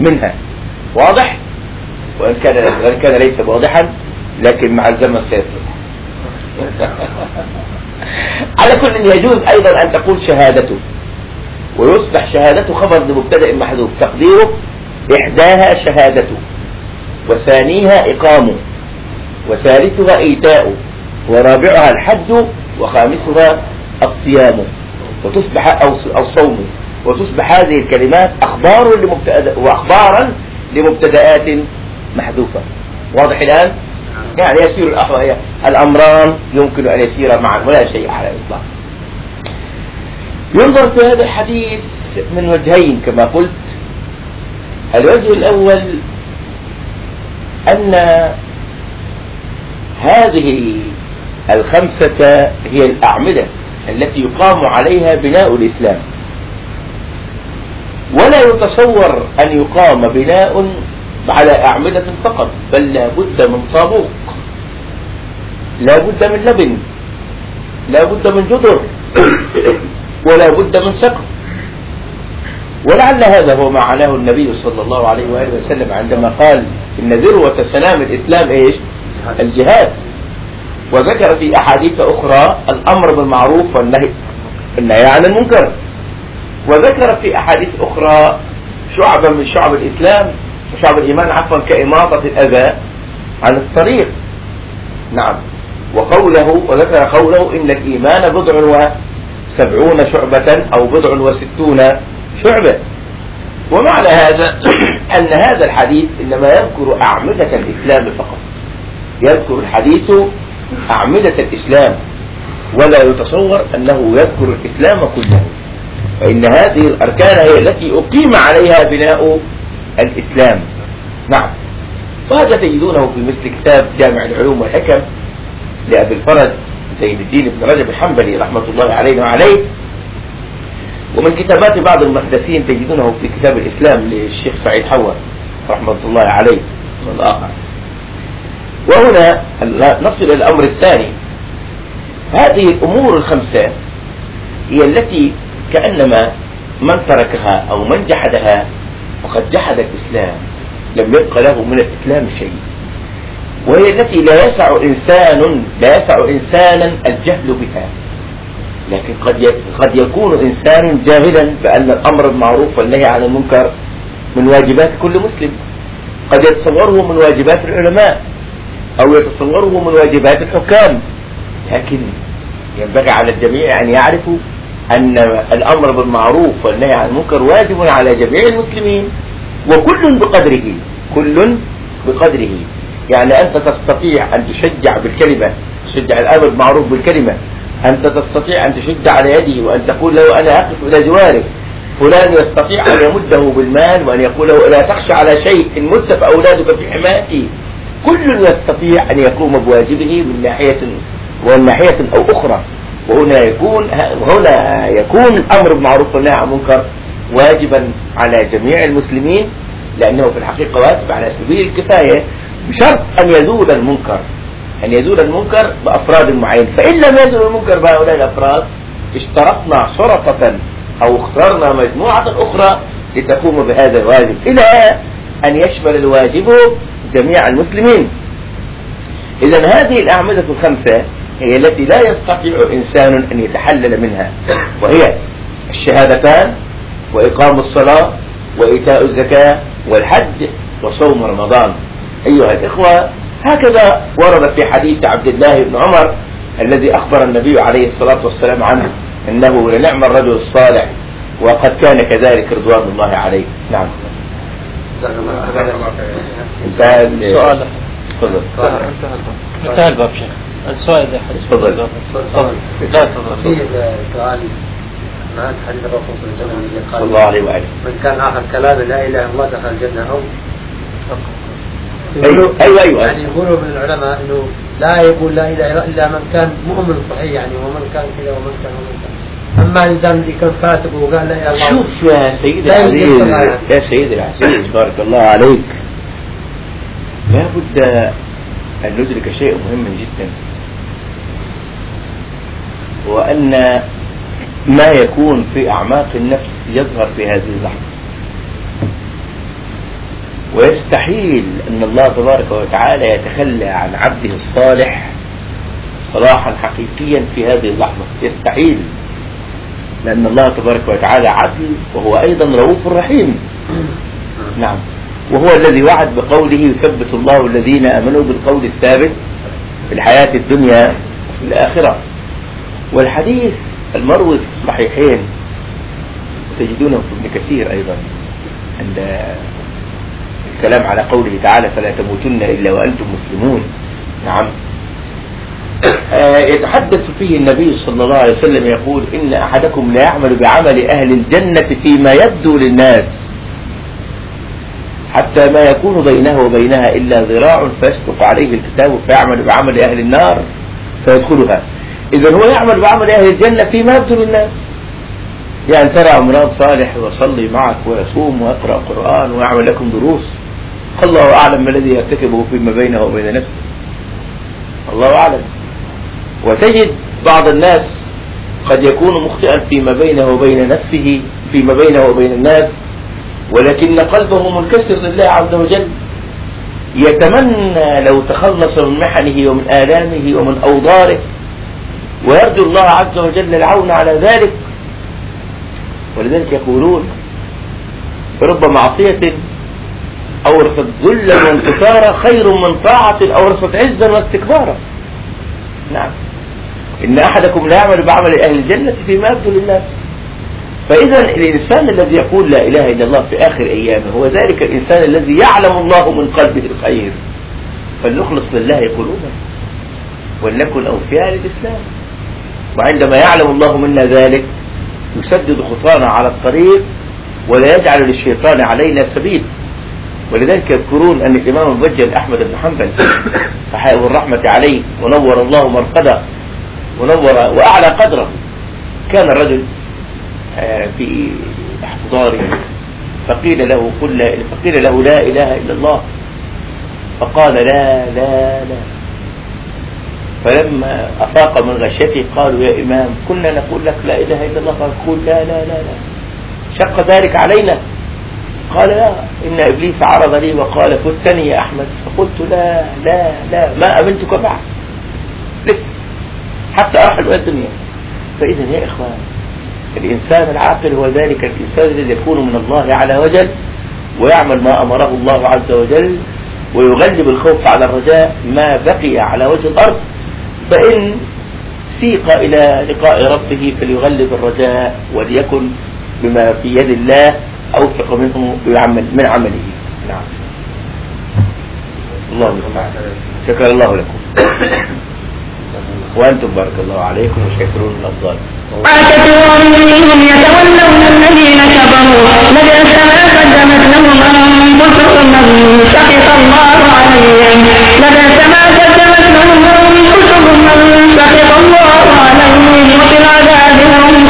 منها. واضح؟ وإن كان, وإن كان ليس واضحا لكن مع الزمن سيطلع على كل يجوز أيضا أن تقول شهادته. ويصبح شهادته خبر لمبتدأ محذوف. تقديره إحداها شهادته وثانيها إقامه وثالثها ايتاءه ورابعها الحد وخامسها الصيام. وتصبح أو الصوم وتصبح هذه الكلمات أخبار لمبتدأ وأخبارا لمبتدآت محذوفة. واضح الآن؟ يعني يسير الأمران يمكن أن يسير معا ولا شيء على الإطلاق. ينظر في هذا الحديث من وجهين كما قلت. الوجه الأول أن هذه الخمسة هي الأعمدة التي يقام عليها بناء الإسلام. ولا يتصور أن يقام بناء على أعمدة فقط بل لابد من طابوق لابد من لبن. لابد من جدر. ولا بد من سقف ولعل هذا هو ما عناه النبي صلى الله عليه وآله وسلم عندما قال إن ذروة سلام الإسلام إيش؟ الجهاد. وذكر في أحاديث أخرى الأمر بالمعروف والنهي. النهي عن المنكر. وذكر في أحاديث أخرى شعبا من شعب الإسلام وشعب الإيمان عفوا كإماطة الأذى عن الطريق. نعم. وقوله وذكر قوله إن الإيمان بضع وسبعون شعبة أو بضع وستون شعبة. ومعنى هذا أن هذا الحديث إنما يذكر أعمدة الإسلام فقط. يذكر الحديث أعمدة الإسلام ولا يتصور أنه يذكر الإسلام كله. فإن هذه الأركان هي التي أقيم عليها بناء الإسلام. نعم. وهذا تجدونه في مثل كتاب جامع العلوم والحكم. لأبي الفرج سيد الدين ابن رجب الحنبلي رحمة الله عليه وعليه. ومن كتابات بعض المحدثين تجدونه في كتاب الإسلام للشيخ سعيد حوا رحمة الله عليه والآخر. وهنا نصل إلى الأمر الثاني. هذه الأمور الخمسة هي التي كأنما من تركها أو من جحدها وقد جحد الإسلام. لم يبق له من الإسلام شيء. وهي التي لا يسع إنسان لا يسع إنسانا الجهل بها. لكن قد قد يكون إنسان جاهلا بأن الأمر المعروف والنهي عن المنكر من واجبات كل مسلم. قد يتصوره من واجبات العلماء أو يتصوره من واجبات الحكام. لكن ينبغي على الجميع أن يعرفوا أن الأمر بالمعروف والنهي عن المنكر واجب على جميع المسلمين وكل بقدره كل بقدره. يعني أنت تستطيع أن تشجع بالكلمة تشجع الأمر المعروف بالكلمة. أنت تستطيع أن تشد على يده وأن تقول له أنا أقف إلى جوارك. فلان يستطيع أن يمده بالمال وأن يقول له لا تخشى على شيء إن مت فأولادك في حمايتي كل يستطيع أن يقوم بواجبه من ناحية ومن ناحية أو أخرى. وهنا يكون هنا يكون الأمر بالمعروف والنهي عن المنكر واجبا على جميع المسلمين لأنه في الحقيقة واجب على سبيل الكفاية. بشرط أن يزول المنكر. أن يزول المنكر بأفراد معين. فإن لم يزول المنكر بهؤلاء الأفراد اشترطنا شرطة أو اخترنا مجموعة أخرى لتقوم بهذا الواجب. إلى أن يشمل الواجب جميع المسلمين. إذا هذه الأعمدة الخمسة هي التي لا يستطيع إنسان أن يتحلل منها. وهي الشهادتان وإقام الصلاة وإيتاء الزكاة والحج وصوم رمضان. أيها الإخوة هكذا ورد في حديث عبد الله بن عمر الذي أخبر النبي عليه الصلاة والسلام عنه إنه لنعم الرجل الصالح وقد كان كذلك رضوان الله عليه. نعم. انتهى سؤال. انتهى الباب شيخ. السؤال ده تفضل. تفضل. لا تفضل. سؤال معك حديث الرسول صلى الله عليه وسلم قال صلى الله عليه وآله من كان آخر كلامه لا إله إلا الله دخل الجنة أو أيوه أيوه أيوه. يعني يقولوا من العلماء إنه لا يقول لا إله الا من كان مؤمن صحيح يعني ومن كان كذا ومن كان ومن كان. أما الإنسان اللي كان فاسق وقال لا إله إلا الله شوف يا سيدي العزيز يا سيدي العزيز بارك الله عليك. لابد أن ندرك شيء مهم جدا وأن ما يكون في أعماق النفس يظهر في هذه اللحظة. ويستحيل أن الله تبارك وتعالى يتخلى عن عبده الصالح صلاحا حقيقيا في هذه اللحظة. يستحيل لأن الله تبارك وتعالى عدل وهو أيضا رؤوف رحيم. نعم. وهو الذي وعد بقوله يثبت الله الذين آمنوا بالقول الثابت في الحياة الدنيا وفي الآخرة. والحديث المروي في الصحيحين تجدونه في ابن كثير أيضا عند الكلام على قوله تعالى فلا تموتن إلا وأنتم مسلمون. نعم. آه، يتحدث فيه النبي صلى الله عليه وسلم يقول إن أحدكم لا يعمل بعمل أهل الجنة فيما يبدو للناس حتى ما يكون بينه وبينها إلا ذراع فيسبق عليه الكتاب فيعمل بعمل أهل النار فيدخلها. إذا هو يعمل بعمل أهل الجنة فيما يبدو للناس. يعني ترى امرأة صالح ويصلي معك ويصوم ويقرأ قرآن ويعمل لكم دروس. الله أعلم ما الذي يرتكبه فيما بينه وبين نفسه. الله أعلم. وتجد بعض الناس قد يكون مخطئا فيما بينه وبين نفسه فيما بينه وبين الناس ولكن قلبه منكسر لله عز وجل. يتمنى لو تخلص من محنه ومن آلامه ومن أوضاره. ويرجو الله عز وجل العون على ذلك. ولذلك يقولون رب معصية أورثت ذلا وانتصارا خير من طاعة اورثت عزا واستكبارا. نعم. إن أحدكم لا يعمل بعمل أهل الجنة فيما يبدو للناس. فإذا الإنسان الذي يقول لا إله إلا الله في آخر أيامه هو ذلك الإنسان الذي يعلم الله من قلبه الخير. فلنخلص لله قلوبنا ولنكن أوفياء للإسلام. وعندما يعلم الله منا ذلك يسدد خطانا على الطريق ولا يجعل للشيطان علينا سبيل. ولذلك يذكرون أن الإمام المبجل أحمد بن حنبل صحيح الرحمة عليه ونور الله مرقدة ونور وأعلى قدره. كان الرجل آه، في احتضاره. فقيل له قل فقيل له لا إله إلا الله. فقال لا لا لا. فلما أفاق من غشته قالوا يا إمام كنا نقول لك لا إله إلا الله. قال لا لا لا لا. شق ذلك علينا. قال لا إن إبليس عرض لي وقال فتني يا أحمد. فقلت لا لا لا ما أمنتك بعد لسه حتى أرحل إلى الدنيا. فإذا يا إخوان الإنسان العاقل هو ذلك الإنسان الذي يكون من الله على وجل ويعمل ما أمره الله عز وجل ويغلب الخوف على الرجاء ما بقي على وجه الأرض. فإن سيق إلى لقاء ربه فليغلب الرجاء وليكن بما في يد الله. اوثق منهم يعمل من عمله. نعم. الله المستعان. شكر الله لكم. وأنتم بارك الله عليكم وشكرون الافضل كثير منهم يتولون الذين كفروا. لبئس ما قدمت لهم انفسهم من سخط الله عليهم لبئس ما قدمت لهم انفسهم من سخط الله عليهم وفي العذاب هم